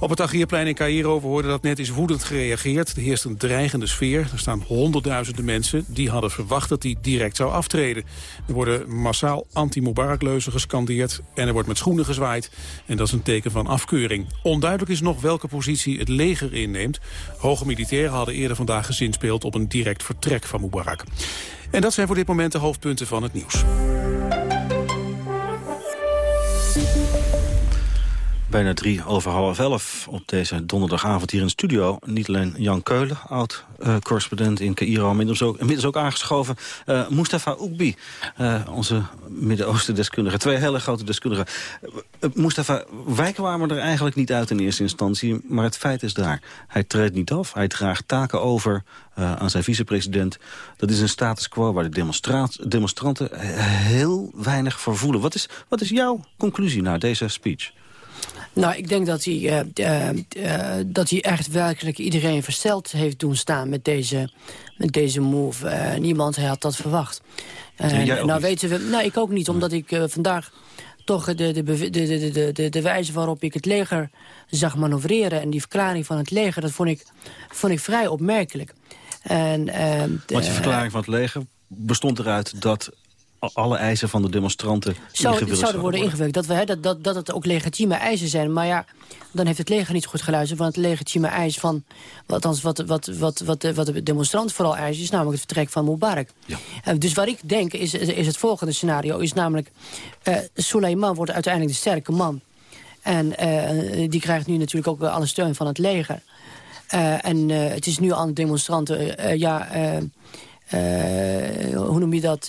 Op het Tahrirplein in Cairo, we hoorden dat net, is woedend gereageerd. Er heerst een dreigende sfeer. Er staan honderdduizenden mensen die hadden verwacht dat hij direct zou aftreden. Er worden massaal anti-Mubarak-leuzen gescandeerd... en er wordt met schoenen gezwaaid. En dat is een teken van afkeuring. Onduidelijk is nog welke positie het leger inneemt... Hoge militairen hadden eerder vandaag gezinspeeld op een direct vertrek van Mubarak. En dat zijn voor dit moment de hoofdpunten van het nieuws. Bijna drie over half elf op deze donderdagavond hier in de studio. Niet alleen Jan Keulen, oud-correspondent in Cairo, inmiddels ook, inmiddels ook aangeschoven. Uh, Mustafa Oekbi, uh, onze Midden-Oosten-deskundige. Twee hele grote deskundigen. Mustafa, wij kwamen er eigenlijk niet uit in eerste instantie, maar het feit is daar. Hij treedt niet af, hij draagt taken over aan zijn vicepresident. Dat is een status quo waar de demonstranten heel weinig voor voelen. Wat is, wat is jouw conclusie na deze speech? Nou, ik denk dat hij, uh, uh, uh, dat hij echt werkelijk iedereen versteld heeft doen staan met deze, met deze move. niemand had dat verwacht. nou, niet. weten we, nou, ik ook niet, omdat ik vandaag toch de, de, de, de, de, de wijze waarop ik het leger zag manoeuvreren... en die verklaring van het leger, dat vond ik, vond ik vrij opmerkelijk. En, Want die verklaring van het leger bestond eruit dat alle eisen van de demonstranten Zou, zouden worden ingevuld. Dat, we, hè, dat, dat, dat het ook legitieme eisen zijn. Maar ja, dan heeft het leger niet goed geluisterd. Want het legitieme eis van... Wat, wat, wat, wat, wat, wat, wat de demonstrant vooral eisen... is namelijk het vertrek van Mubarak. Ja. Uh, dus wat ik denk is, is het volgende scenario. Is namelijk, uh, Suleiman wordt uiteindelijk de sterke man. En uh, die krijgt nu natuurlijk ook alle steun van het leger. en het is nu aan de demonstranten... ja, hoe noem je dat?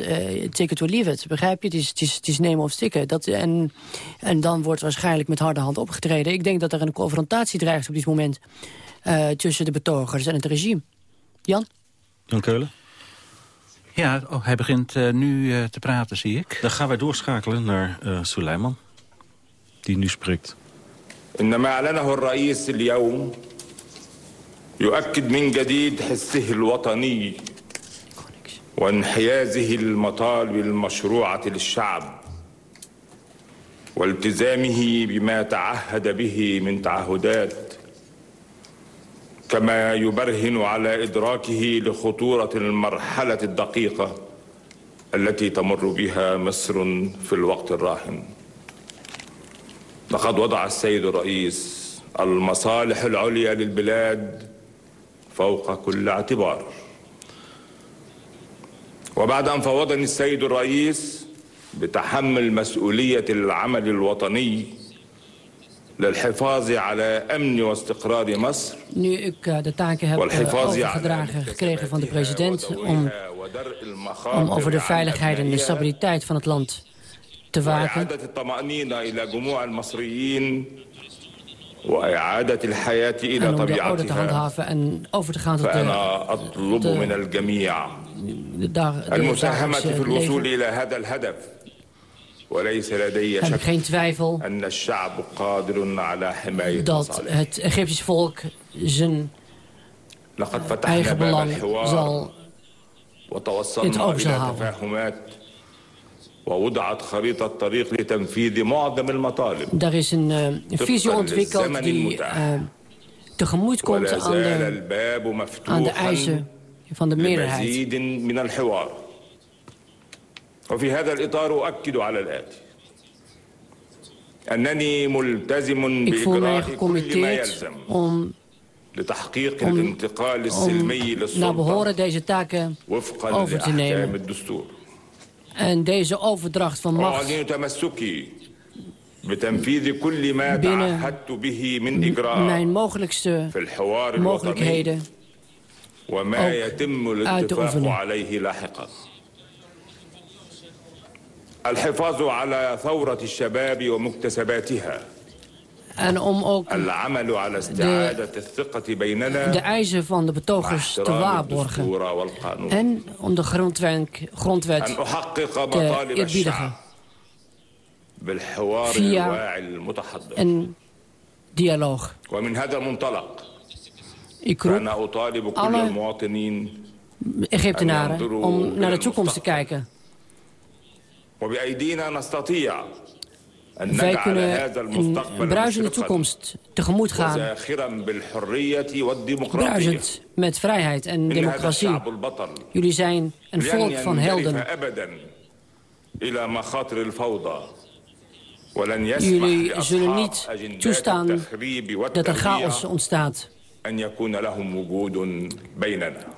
take it or leave it. Begrijp je? Het is, het is, het is nemen of stikken. Dat, en, en dan wordt waarschijnlijk met harde hand opgetreden. Ik denk dat er een confrontatie dreigt op dit moment... tussen de betogers en het regime. Jan? Jan Keulen? Ja, oh, hij begint uh, nu uh, te praten, zie ik. Dan gaan wij doorschakelen naar uh, Suleiman, die nu spreekt. إنما أعلنه الرئيس اليوم يؤكد من جديد حسه الوطني وانحيازه للمطالب المشروعة للشعب والتزامه بما تعهد به من تعهدات كما يبرهن على إدراكه لخطورة المرحلة الدقيقة التي تمر بها مصر في الوقت الراهن. لقد وضع السيد الرئيس المصالح العليا للبلاد فوق كل اعتبار. وبعد أن فوضني السيد الرئيس بتحمل مسؤولية العمل الوطني للحفاظ على أمن واستقرار مصر Nu ik uh, de taken heb uh, overgedragen gekregen van de president... om, om over de veiligheid en de stabiliteit van het land te waken... وإعادة الحياة إلى طبيعتها en over te gaan tot فأنا أطلب من الجميع المساهمة في الوصول إلى هذا الهدف وليس لدي شك geen twijfel أن الشعب قادر على حماية dat het Egyptische volk zijn لقد فتحنا باب الحوار وتوصلنا إلى تفاهمات ووضعت خريطة طريق لتنفيذ معظم المطالب Er is een uh, visie ontwikkeld die uh, tegemoet komt aan de, aan de eisen van de meerderheid. من الحوار وفي هذا الإطار أؤكد على الآتي أنني ملتزم بإجراء كل ما يلزم لتحقيق الانتقال السلمي للسلطة deze taken over te nemen. الدستور En deze overdracht van macht أعلن تمسكي بتنفيذ كل ما تعهدت به من إجراء mijn mogelijkste في الحوار mogelijkheden وما يتم الاتفاق عليه لاحقا. الحفاظ على ثورة الشباب ومكتسباتها. العمل على استعادة الثقة بيننا الدستور والقانون. أن أحقق مطالب الشعب بالحوار الواعي المتحضر ومن هذا المنطلق Ik roep alle Egyptenaren om naar de toekomst te kijken. Wij kunnen een bruisende toekomst tegemoet gaan. Bruisend met vrijheid en democratie. Jullie zijn een volk van helden. Jullie zullen niet toestaan dat er chaos ontstaat.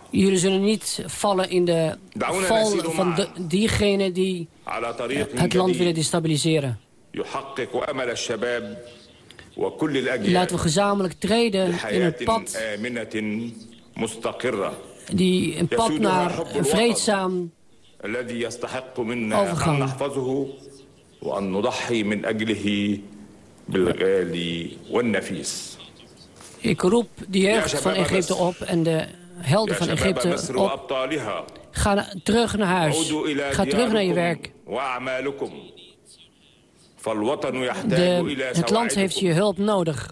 Jullie zullen niet vallen in de val van de, diegenen die het land willen destabiliseren. Laten we gezamenlijk treden in het pad die een pad naar een vreedzaam overgang. Ik roep de jeugd van Egypte op en de helden van Egypte op. Ga terug naar huis. Ga terug naar je werk. De, het land heeft je hulp nodig.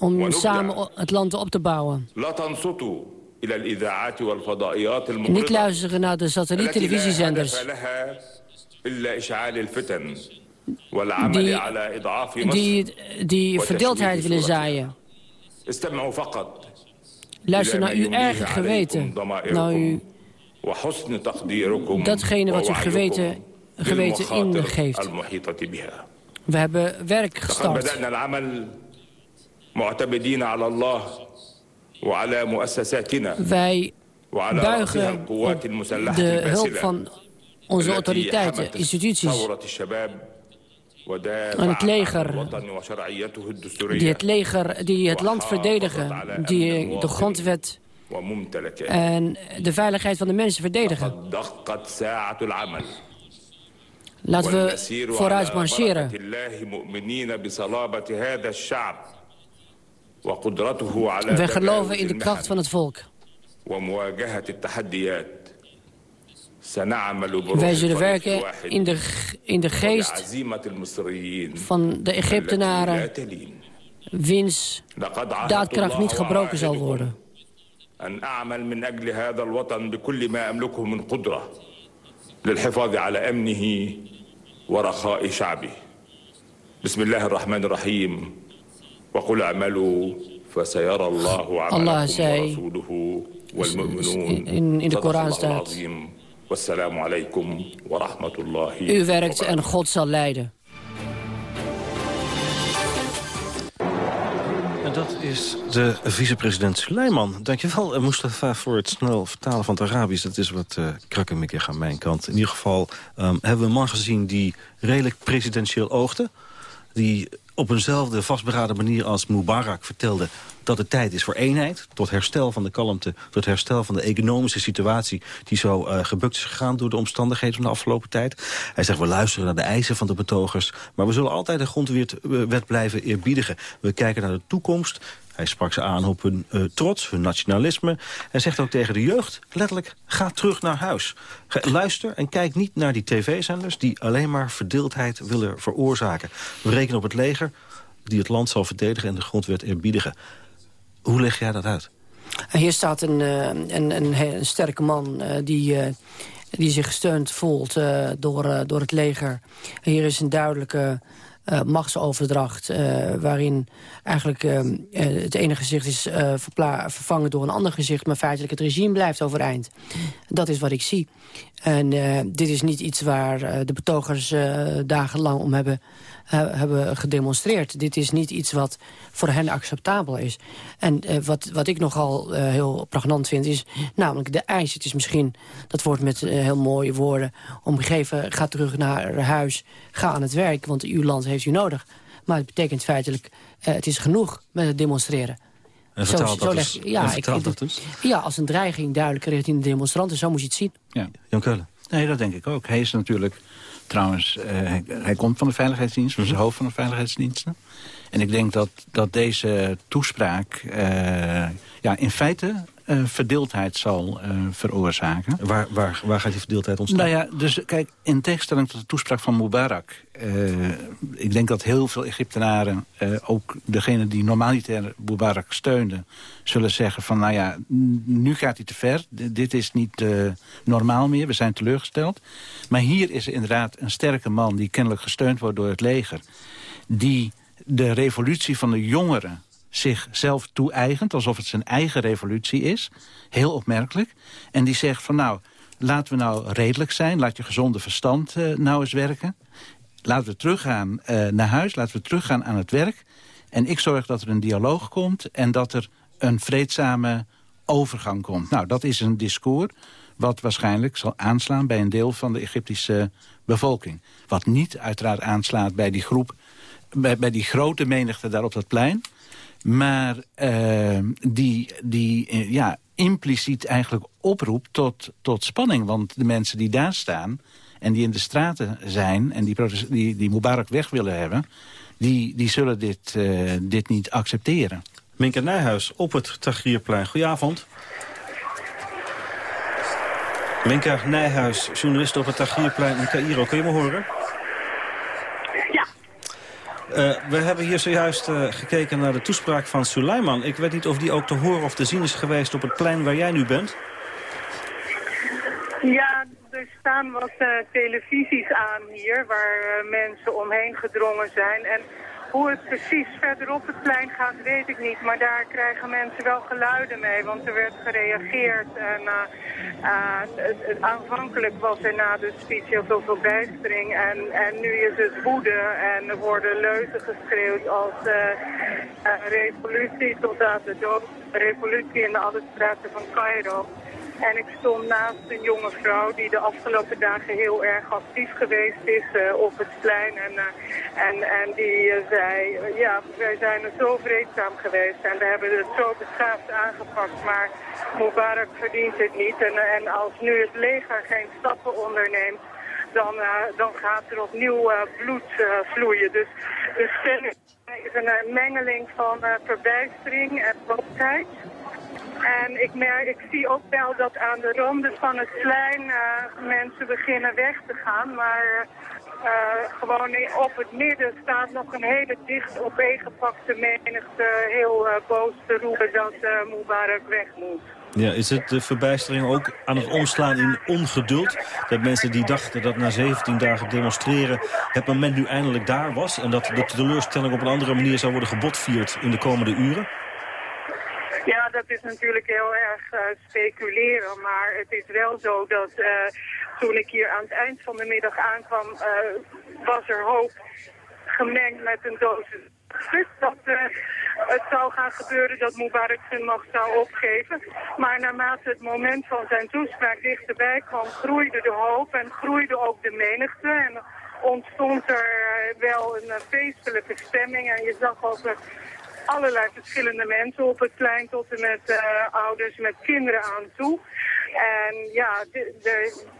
Om, om samen het land op te bouwen. Niet luisteren naar de satelliettelevisieenzenders. Die, die, die verdeeldheid willen zaaien. Luister naar uw eigen geweten. Naar uw, datgene wat uw geweten geweten ingeeft. We hebben werk gestart. Wij buigen op de hulp van onze autoriteiten, instituties. Aan het leger, die het leger, die het land verdedigen, die de grondwet en de veiligheid van de mensen verdedigen. Laten we vooruit marcheren. We geloven in de kracht van het volk. Wij zullen werken in de, in de geest van de Egyptenaren, wiens daadkracht niet gebroken zal worden. أن أعمل من أجل هذا الوطن بكل ما أملكه من قدرة للحفاظ على أمنه ورخاء شعبه. بسم الله الرحمن الرحيم. وقل اعملوا فسيرى الله عملكم ورسوله والمؤمنون. in, in de Koran staat Wassalamu alaikum wa rahmatullahi U werkt en God zal leiden. En dat is de vicepresident Suleiman. Dankjewel, eh, Mustafa, voor het snel vertalen van het Arabisch. Dat is wat eh, uh, krakkemikkig aan mijn kant. In ieder geval ehm, hebben we een man gezien die redelijk presidentieel oogde die op eenzelfde vastberaden manier als Mubarak vertelde dat het tijd is voor eenheid, tot herstel van de kalmte, tot herstel van de economische situatie die zo uh, gebukt is gegaan door de omstandigheden van de afgelopen tijd. Hij zegt, we luisteren naar de eisen van de betogers, maar we zullen altijd de grondwet uh, blijven eerbiedigen. We kijken naar de toekomst, hij sprak ze aan op hun uh, trots, hun nationalisme. En zegt ook tegen de jeugd, letterlijk, ga terug naar huis. luister en kijk niet naar die tv-zenders... die alleen maar verdeeldheid willen veroorzaken. We rekenen op het leger die het land zal verdedigen... en de grondwet eerbiedigen. Hoe leg jij dat uit? Hier staat een, uh, een, een, een, sterke man uh, die, die zich gesteund voelt door, door het leger. Hier is een duidelijke machtsoverdracht... Uh, waarin eigenlijk uh, het ene gezicht is vervangen door een ander gezicht... maar feitelijk het regime blijft overeind. Dat is wat ik zie. En dit is niet iets waar de betogers dagenlang om hebben hebben gedemonstreerd. Dit is niet iets wat voor hen acceptabel is. En wat, wat ik nogal heel pregnant vind is namelijk de eis. Het is misschien, dat wordt met heel mooie woorden omgeven... ga terug naar huis, ga aan het werk, want uw land heeft u nodig. Maar het betekent feitelijk, het is genoeg met het demonstreren. En zo, dat, zo dus, ja, ik, dat dus? Ja, als een dreiging duidelijk richting de demonstranten. Zo moet je het zien. Ja. Jan Keulen. Nee, dat denk ik ook. Hij is natuurlijk trouwens, uh, hij, hij, komt van de Veiligheidsdienst, van zijn hoofd van de Veiligheidsdiensten. En ik denk dat, dat deze toespraak uh, ja, in feite uh, verdeeldheid zal uh, veroorzaken. Waar, waar, waar gaat die verdeeldheid ontstaan? Nou ja, dus kijk, in tegenstelling tot de toespraak van Mubarak... Uh, ik denk dat heel veel Egyptenaren, ook degene die normaliter Mubarak steunden... zullen zeggen van, nou ja, nu gaat hij te ver. dit is niet normaal meer, we zijn teleurgesteld. Maar hier is er inderdaad een sterke man... die kennelijk gesteund wordt door het leger... die de revolutie van de jongeren zichzelf toe-eigent... alsof het zijn eigen revolutie is. Heel opmerkelijk. En die zegt van nou, laten we nou redelijk zijn. Laat je gezonde verstand uh, nou eens werken. Laten we teruggaan uh, naar huis. Laten we teruggaan aan het werk. En ik zorg dat er een dialoog komt... en dat er een vreedzame overgang komt. Nou, dat is een discours wat waarschijnlijk zal aanslaan... bij een deel van de Egyptische bevolking. Wat niet uiteraard aanslaat bij die groep... bij, bij die grote menigte daar op dat plein... Maar uh, die, die uh, ja, impliciet eigenlijk oproept tot, tot spanning. Want de mensen die daar staan en die in de straten zijn... en die, die, die Mubarak weg willen hebben... die, die zullen dit, uh, dit niet accepteren. Minke Nijhuis op het Tagrierplein. Goedenavond. Minka Nijhuis, journalist op het Tagrierplein in Cairo. Kun je me horen? Uh, we hebben hier zojuist uh, gekeken naar de toespraak van Suleiman. Ik weet niet of die ook te horen of te zien is geweest op het plein waar jij nu bent. Ja, er staan wat uh, televisies aan hier waar mensen omheen gedrongen zijn. En hoe het precies verder op het plein gaat, weet ik niet. Maar daar krijgen mensen wel geluiden mee, want er werd gereageerd. En het, het, aanvankelijk was er na de speech heel veel verbijstering. En, en nu is het woede en er worden leuzen geschreeuwd als uh, revolutie tot aan de dood. Revolutie in alle straten van Cairo. En ik stond naast een jonge vrouw die de afgelopen dagen heel erg actief geweest is uh, op het plein. En, uh, en, en die uh, zei, ja, wij zijn er zo vreedzaam geweest en we hebben het zo beschaafd aangepakt. Maar Mubarak verdient het niet. En, en als nu het leger geen stappen onderneemt, dan, dan gaat er opnieuw bloed vloeien. Dus de is een mengeling van verbijstering en boosheid. En ik, merk, ik zie ook wel dat aan de randen van het plein uh, mensen beginnen weg te gaan. Maar uh, gewoon op het midden staat nog een hele dicht opeengepakte menigte heel boos te roepen dat Mubarak weg moet. Ja, is het de verbijstering ook aan het omslaan in ongeduld? Dat mensen die dachten dat na 17 dagen demonstreren het moment nu eindelijk daar was... en dat de teleurstelling op een andere manier zou worden gebotvierd in de komende uren? Dat is natuurlijk heel erg uh, speculeren, maar het is wel zo dat uh, toen ik hier aan het eind van de middag aankwam, uh, was er hoop gemengd met een dosis dat het zou gaan gebeuren dat Mubarak zijn macht zou opgeven. Maar naarmate het moment van zijn toespraak dichterbij kwam, groeide de hoop en groeide ook de menigte. En ontstond er wel een feestelijke stemming en je zag ook allerlei verschillende mensen op het plein tot en met uh, ouders met kinderen aan toe. En ja,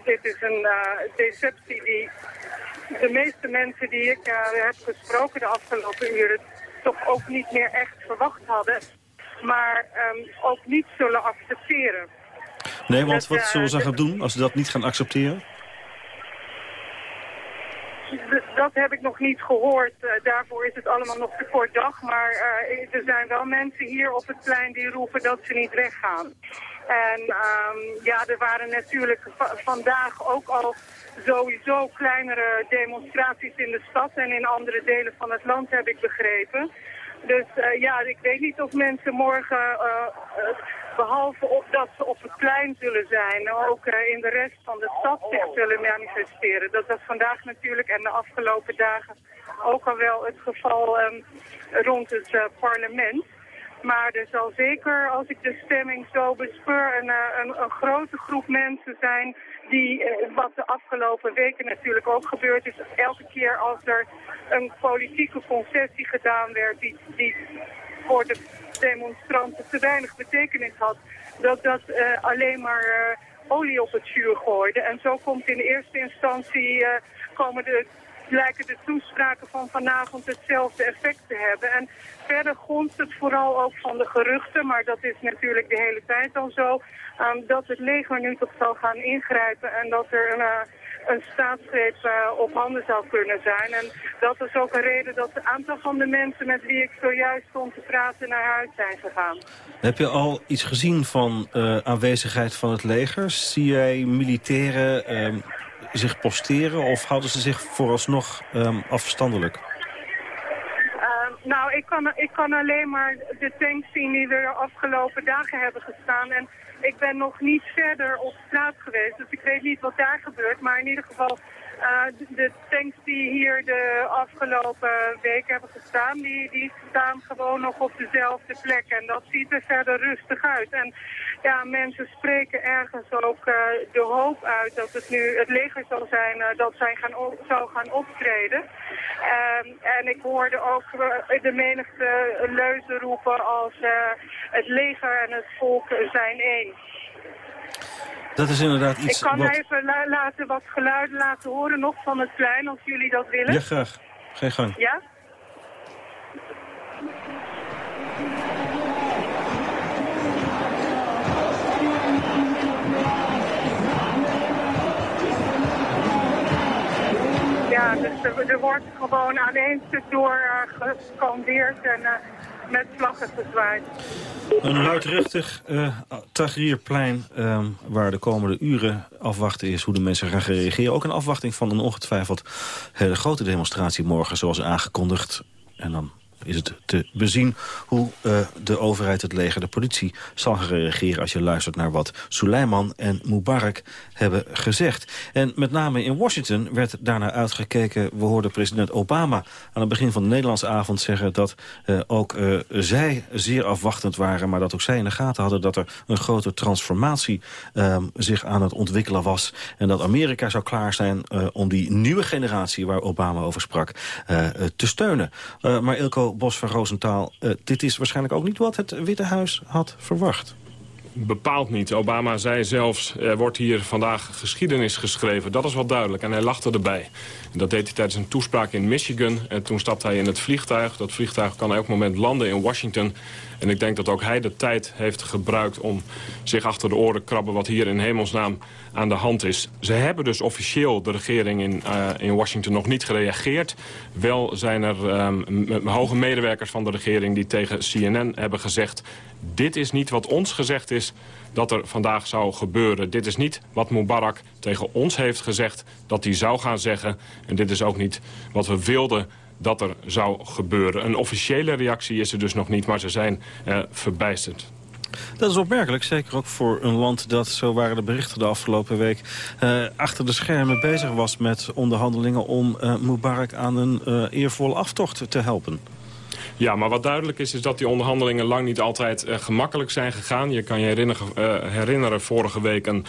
dit is een uh, deceptie die de meeste mensen die ik uh, heb gesproken de afgelopen uren toch ook niet meer echt verwacht hadden. Maar um, ook niet zullen accepteren. Nee, want wat zullen ze gaan doen als ze dat niet gaan accepteren? Dat heb ik nog niet gehoord. Uh, daarvoor is het allemaal nog te kort dag. Maar uh, er zijn wel mensen hier op het plein die roepen dat ze niet weggaan. En um, ja, er waren natuurlijk vandaag ook al sowieso kleinere demonstraties in de stad en in andere delen van het land, heb ik begrepen. Dus uh, ja, ik weet niet of mensen morgen Behalve op dat ze op het plein zullen zijn, ook uh, in de rest van de stad zich zullen manifesteren. Dat was vandaag natuurlijk en de afgelopen dagen ook al wel het geval um, rond het uh, parlement. Maar er zal zeker, als ik de stemming zo bespeur, een, uh, een, een grote groep mensen zijn die, wat de afgelopen weken natuurlijk ook gebeurd is, elke keer als er een politieke concessie gedaan werd die, die voor de demonstranten te weinig betekenis had, dat dat uh, alleen maar uh, olie op het vuur gooide. En zo komt in eerste instantie, uh, komen de, lijken de toespraken van vanavond hetzelfde effect te hebben. En verder gonst het vooral ook van de geruchten, maar dat is natuurlijk de hele tijd al zo, um, dat het leger nu toch zal gaan ingrijpen en dat er een een staatsgreep uh, op handen zou kunnen zijn. En dat is ook een reden dat het aantal van de mensen met wie ik zojuist stond te praten naar huis zijn gegaan. Heb je al iets gezien van uh, aanwezigheid van het leger? Zie jij militairen uh, zich posteren of houden ze zich vooralsnog um, afstandelijk? nou, ik kan, ik kan alleen maar de tanks zien die er de afgelopen dagen hebben gestaan. En ik ben nog niet verder op straat geweest, dus ik weet niet wat daar gebeurt. Maar in ieder geval, uh, de tanks die hier de afgelopen weken hebben gestaan, die, die staan gewoon nog op dezelfde plek. En dat ziet er verder rustig uit. En ja, mensen spreken ergens ook uh, de hoop uit dat het nu het leger zal zijn uh, dat zij gaan zou gaan optreden. Um, en ik hoorde ook de menigte leuzen roepen als het leger en het volk zijn één. Dat is inderdaad iets Ik kan wat... even la laten wat geluiden laten horen nog van het plein, als jullie dat willen. Ja, graag. Geen gang. Ja? Ja, dus er, er wordt gewoon aan één stuk door uh, gescandeerd en uh, met vlaggen gezwaaid. Een luidruchtig uh, Tahrirplein uh, waar de komende uren afwachten is hoe de mensen gaan reageren. Ook een afwachting van een ongetwijfeld hele grote demonstratie morgen zoals aangekondigd. En dan is het te bezien hoe uh, de overheid, het leger, de politie zal reageren... als je luistert naar wat Suleiman en Mubarak hebben gezegd. En met name in Washington werd daarna uitgekeken... we hoorden president Obama aan het begin van de Nederlandse avond zeggen... dat uh, ook uh, zij zeer afwachtend waren, maar dat ook zij in de gaten hadden... dat er een grote transformatie um, zich aan het ontwikkelen was... en dat Amerika zou klaar zijn om die nieuwe generatie waar Obama over sprak te steunen. maar Ilko Bos van Roosentaal, dit is waarschijnlijk ook niet wat het Witte Huis had verwacht. Bepaald niet. Obama zei zelfs, er wordt hier vandaag geschiedenis geschreven. Dat is wel duidelijk. En hij lachte erbij. Dat deed hij tijdens een toespraak in Michigan. En toen stapte hij in het vliegtuig. Dat vliegtuig kan elk moment landen in Washington. En ik denk dat ook hij de tijd heeft gebruikt om zich achter de oren krabben... wat hier in hemelsnaam aan de hand is. Ze hebben dus officieel de regering in, uh, in Washington nog niet gereageerd. Wel zijn er um, hoge medewerkers van de regering die tegen CNN hebben gezegd... dit is niet wat ons gezegd is dat er vandaag zou gebeuren. Dit is niet wat Mubarak tegen ons heeft gezegd dat hij zou gaan zeggen. En dit is ook niet wat we wilden dat er zou gebeuren. Een officiële reactie is er dus nog niet, maar ze zijn uh, verbijsterd. Dat is opmerkelijk, zeker ook voor een land dat, zo waren de berichten de afgelopen week... Uh, achter de schermen bezig was met onderhandelingen om uh, Mubarak aan een uh, eervolle aftocht te helpen. Ja, maar wat duidelijk is, is dat die onderhandelingen lang niet altijd gemakkelijk zijn gegaan. Je kan je herinneren, herinneren vorige week een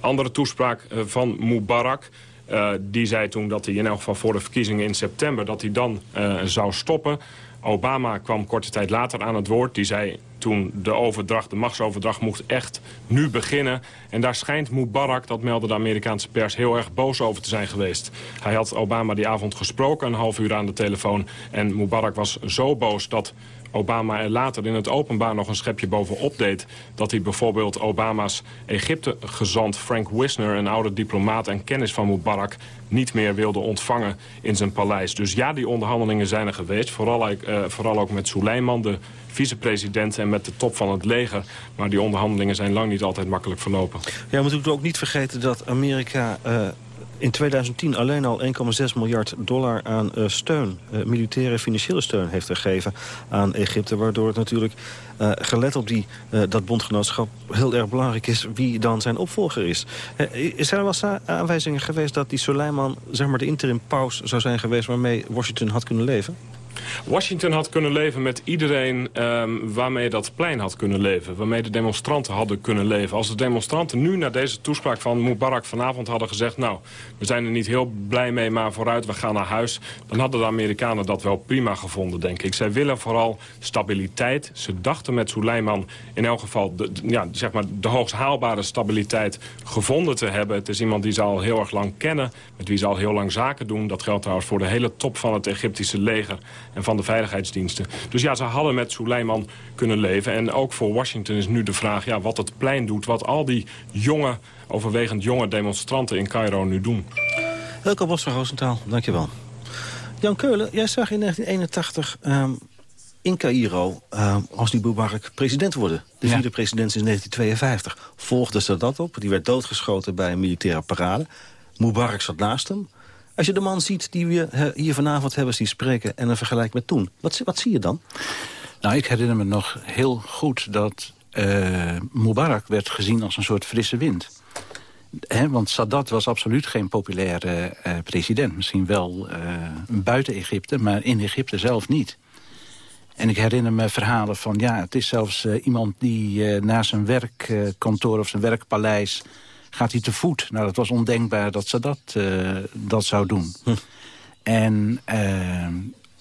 andere toespraak van Mubarak. Uh, die zei toen dat hij in elk geval voor de verkiezingen in september... dat hij dan uh, zou stoppen. Obama kwam korte tijd later aan het woord. Die zei toen de overdracht, de machtsoverdracht mocht echt nu beginnen. En daar schijnt Mubarak, dat meldde de Amerikaanse pers, heel erg boos over te zijn geweest. Hij had Obama die avond gesproken, een half uur aan de telefoon. En Mubarak was zo boos dat Obama er later in het openbaar nog een schepje bovenop deed... dat hij bijvoorbeeld Obama's Egypte-gezant Frank Wisner... een oude diplomaat en kennis van Mubarak... niet meer wilde ontvangen in zijn paleis. Dus ja, die onderhandelingen zijn er geweest. Vooral, uh, vooral ook met Suleiman, de vicepresident... en met de top van het leger. Maar die onderhandelingen zijn lang niet altijd makkelijk verlopen. Ja, we ook niet vergeten dat Amerika... Uh in 2010 alleen al 1,6 miljard dollar aan uh, steun, uh, militaire financiële steun heeft gegeven aan Egypte. Waardoor het natuurlijk, uh, gelet op die, dat bondgenootschap, heel erg belangrijk is wie dan zijn opvolger is. is er wel aanwijzingen geweest dat die Soleiman zeg maar, de interim paus zou zijn geweest waarmee Washington had kunnen leven? Washington had kunnen leven met iedereen um, waarmee dat plein had kunnen leven. Waarmee de demonstranten hadden kunnen leven. Als de demonstranten nu naar deze toespraak van Mubarak vanavond hadden gezegd... nou, we zijn er niet heel blij mee, maar vooruit, we gaan naar huis... dan hadden de Amerikanen dat wel prima gevonden, denk ik. Zij willen vooral stabiliteit. Ze dachten met Suleiman in elk geval de, ja, zeg maar de hoogst haalbare stabiliteit gevonden te hebben. Het is iemand die ze al heel erg lang kennen, met wie ze al heel lang zaken doen. Dat geldt trouwens voor de hele top van het Egyptische leger en van de veiligheidsdiensten. Dus ja, ze hadden met Suleiman kunnen leven. En ook voor Washington is nu de vraag ja, wat het plein doet. Wat al die jonge, overwegend jonge demonstranten in Cairo nu doen. Elke Bos van Roosentaal, dankjewel. Jan Keulen, jij zag in 1981 um, in Cairo um, als die Mubarak president worden. De vierde ja. president sinds 1952. Volgde ze dat op. Die werd doodgeschoten bij een militaire parade. Mubarak zat naast hem. Als je de man ziet die we hier vanavond hebben zien spreken... en een vergelijk met toen, wat, wat zie je dan? Nou, ik herinner me nog heel goed dat uh, Mubarak werd gezien als een soort frisse wind. Want Sadat was absoluut geen populaire uh, president. Misschien wel uh, buiten Egypte, maar in Egypte zelf niet. En ik herinner me verhalen van... ja, het is zelfs iemand die naar zijn werkkantoor of zijn werkpaleis gaat hij te voet. Nou, dat was ondenkbaar dat ze dat, uh, dat zou doen. Hm. En, uh,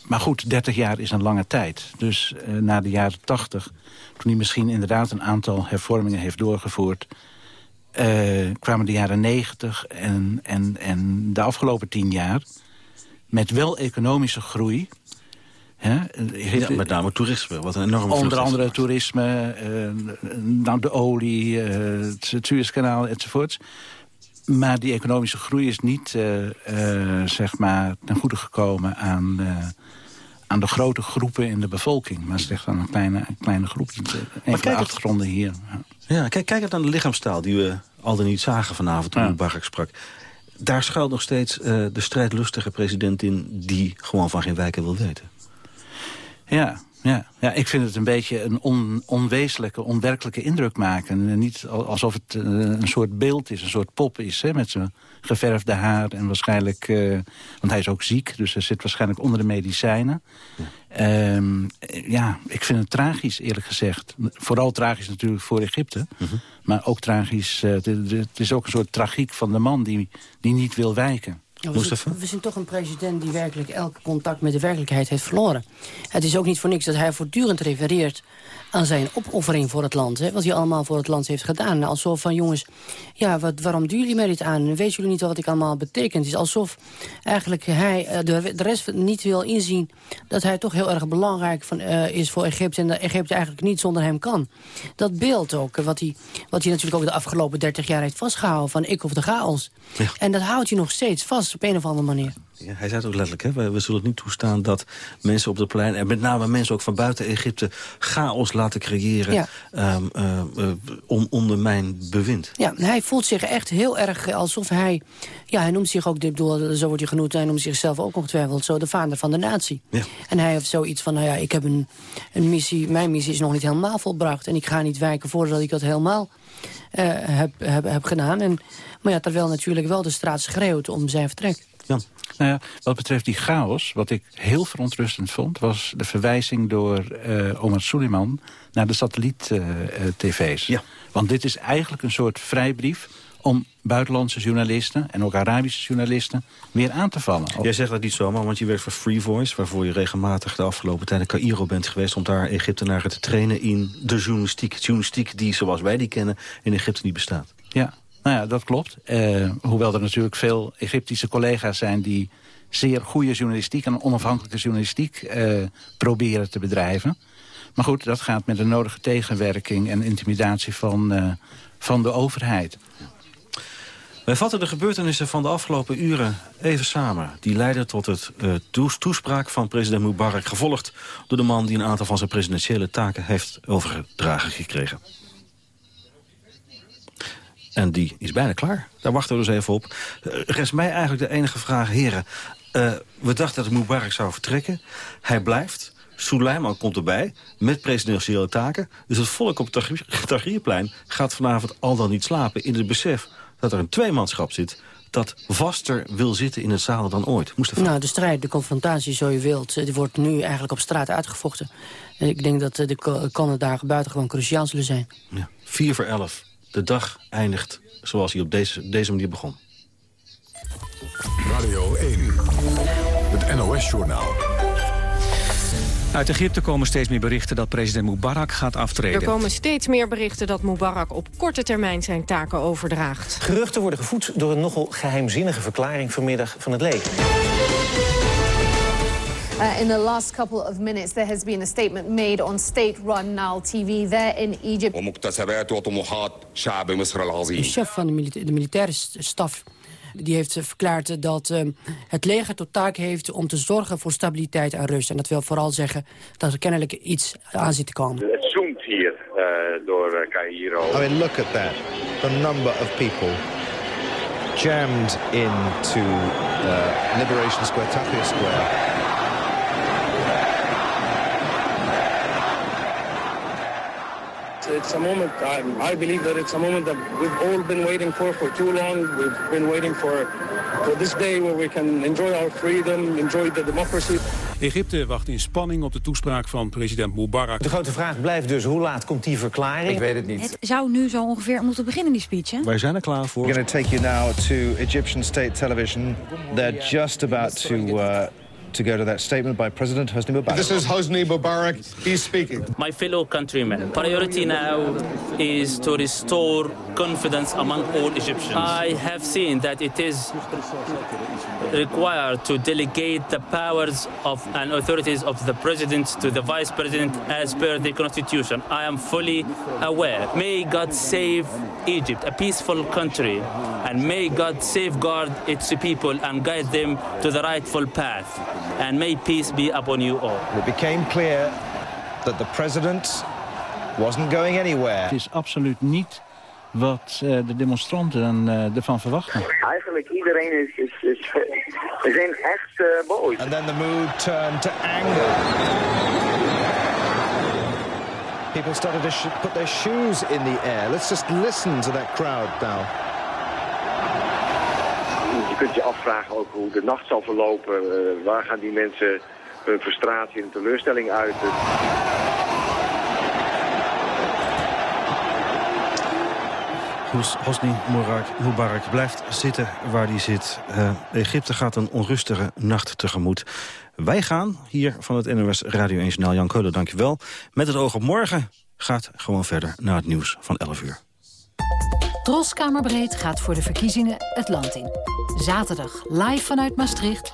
maar goed, 30 jaar is een lange tijd. Dus uh, na de jaren 80, toen hij misschien inderdaad een aantal hervormingen heeft doorgevoerd... kwamen de jaren 90 en, en, en de afgelopen 10 jaar... met wel economische groei ja, met name toerisme, wat een enorme Onder andere toerisme, uh, de olie, uh, het Suezkanaal enzovoorts. Maar die economische groei is niet uh, uh, zeg maar ten goede gekomen aan, aan de grote groepen in de bevolking. Maar slechts aan een kleine, een kleine groep. Een van de achtergronden hier. Ja, kijk, kijk aan de lichaamstaal die we al dan niet zagen vanavond toen ja. Mubarak sprak. Daar schuilt nog steeds de strijdlustige president in die gewoon van geen wijken wil weten. Ja, ja, ja, ik vind het een beetje een on, onwezenlijke, onwerkelijke indruk maken. Niet alsof het een soort beeld is, een soort pop is... Hè, met zijn geverfde haar en waarschijnlijk... Uh, want hij is ook ziek, dus hij zit waarschijnlijk onder de medicijnen. Ja. Um, ja, ik vind het tragisch, eerlijk gezegd. Vooral tragisch natuurlijk voor Egypte. Uh mhm. -huh. Maar ook tragisch, uh, het is ook een soort tragiek van de man die, die niet wil wijken. We zien, we zien toch een president die werkelijk elk contact met de werkelijkheid heeft verloren. Het is ook niet voor niks dat hij voortdurend refereert aan zijn opoffering voor het land. Hè, wat hij allemaal voor het land heeft gedaan. Alsof van jongens, ja, wat, waarom doen jullie mij dit aan? Weet jullie niet wat ik allemaal betekent? Het is alsof eigenlijk hij eh, de, de rest niet wil inzien... dat hij toch heel erg belangrijk van, uh, is voor Egypte... en dat Egypte eigenlijk niet zonder hem kan. Dat beeld ook, wat hij, wat hij natuurlijk ook de afgelopen 30 jaar heeft vastgehouden... van ik of de chaos. Ja. En dat houdt hij nog steeds vast op een of andere manier. Ja, hij zei het ook letterlijk, hè? We, we, zullen niet toestaan dat mensen op de plein... en met name mensen ook van buiten Egypte... chaos laten creëren ja. um, uh, uh, om, onder mijn bewind. Ja, hij voelt zich echt heel erg alsof hij... Ja, hij noemt zich ook, bedoel, zo wordt hij genoemd... hij noemt zichzelf ook ongetwijfeld zo de vader van de natie. Ja. En hij heeft zoiets van, nou ja, ik heb een, een missie... mijn missie is nog niet helemaal volbracht... en ik ga niet wijken voordat ik dat helemaal uh, heb, heb, heb gedaan. En, maar ja, terwijl natuurlijk wel de straat schreeuwt om zijn vertrek. Nou ja, wat betreft die chaos, wat ik heel verontrustend vond... was de verwijzing door uh, Omar Suleiman naar de satelliet-tv's. Uh, ja. Want dit is eigenlijk een soort vrijbrief om buitenlandse journalisten en ook Arabische journalisten weer aan te vallen. Jij zegt dat niet zomaar, want je werkt voor Free Voice... waarvoor je regelmatig de afgelopen tijd in Cairo bent geweest... om daar Egyptenaren te trainen in de journalistiek. Journalistiek die, zoals wij die kennen, in Egypte niet bestaat. Ja, nou ja, dat klopt. Uh, hoewel er natuurlijk veel Egyptische collega's zijn... die zeer goede journalistiek en onafhankelijke journalistiek uh, proberen te bedrijven. Maar goed, dat gaat met de nodige tegenwerking en intimidatie van, uh, van de overheid. Wij vatten de gebeurtenissen van de afgelopen uren even samen. Die leiden tot het toespraak van president Mubarak... gevolgd door de man die een aantal van zijn presidentiële taken heeft overgedragen gekregen. En die is bijna klaar. Daar wachten we dus even op. Uh, rest mij eigenlijk de enige vraag, heren. Uh, we dachten dat Mubarak zou vertrekken. Hij blijft. Suleiman komt erbij met presidentiële taken. Dus het volk op het Tahrirplein gaat vanavond al dan niet slapen... in het besef dat er een tweemanschap zit dat vaster wil zitten in het zaal dan ooit. Moest nou, de strijd, de confrontatie, zo je wilt... die wordt nu eigenlijk op straat uitgevochten. En ik denk dat de dagen buitengewoon cruciaal zullen zijn. Ja, 4 voor 11 de dag eindigt zoals hij op deze, deze manier begon. Radio 1, het NOS-journaal. Uit Egypte komen steeds meer berichten dat president Mubarak gaat aftreden. Er komen steeds meer berichten dat Mubarak op korte termijn zijn taken overdraagt. Geruchten worden gevoed door een nogal geheimzinnige verklaring vanmiddag van het leger. Uh, in the last couple of minutes, there has been a statement made on state-run Nile TV there in Egypt. De chef van de, milita de militaire staf die heeft verklaard dat um, het leger tot taak heeft om te zorgen voor stabiliteit en rust. En dat wil vooral zeggen dat er kennelijk iets aan zit te komen. Het zoomt hier uh, door uh, Cairo. I mean, look at that. The number of people jammed into uh, Liberation Square, Tahrir Square. It's a moment, I, I, believe that it's a moment that we've all been waiting for for too long. We've been waiting for, for this day where we can enjoy our freedom, enjoy the democracy. Egypte wacht in spanning op de toespraak van president Mubarak. De grote vraag blijft dus, hoe laat komt die verklaring? Ik weet het niet. Het zou nu zo ongeveer moeten beginnen, die speech, hè? Wij zijn er klaar voor. We're going to take you now to Egyptian state television. They're just about to... Uh, to go to that statement by President Hosni Mubarak. This is Hosni Mubarak. He's speaking. My fellow countrymen, priority now is to restore confidence among all Egyptians. I have seen that it is required to delegate the powers of and authorities of the president to the vice president as per the constitution. I am fully aware. May God save Egypt, a peaceful country, and may God safeguard its people and guide them to the rightful path. And may peace be upon you all. It became clear that the president wasn't going anywhere. Het is absoluut niet wat uh, de demonstranten uh, ervan verwachten. Eigenlijk iedereen is, is, is, is zijn echt uh, boos. And then the mood turned to anger. People started to put their shoes in the air. Let's just listen to that crowd now. Je kunt je afvragen ook hoe de nacht zal verlopen. Uh, waar gaan die mensen hun frustratie en teleurstelling uiten? Hosni Mubarak blijft zitten waar hij zit. Uh, Egypte gaat een onrustige nacht tegemoet. Wij gaan hier van het NOS Radio 1 Journaal, Jan Keulen, dankjewel. Met het oog op morgen gaat gewoon verder naar het nieuws van 11 uur. Troskamerbreed gaat voor de verkiezingen het land in. Zaterdag live vanuit Maastricht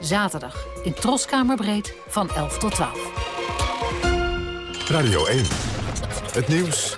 Zaterdag in Troskamerbreed van 11 tot 12. Radio 1. Het nieuws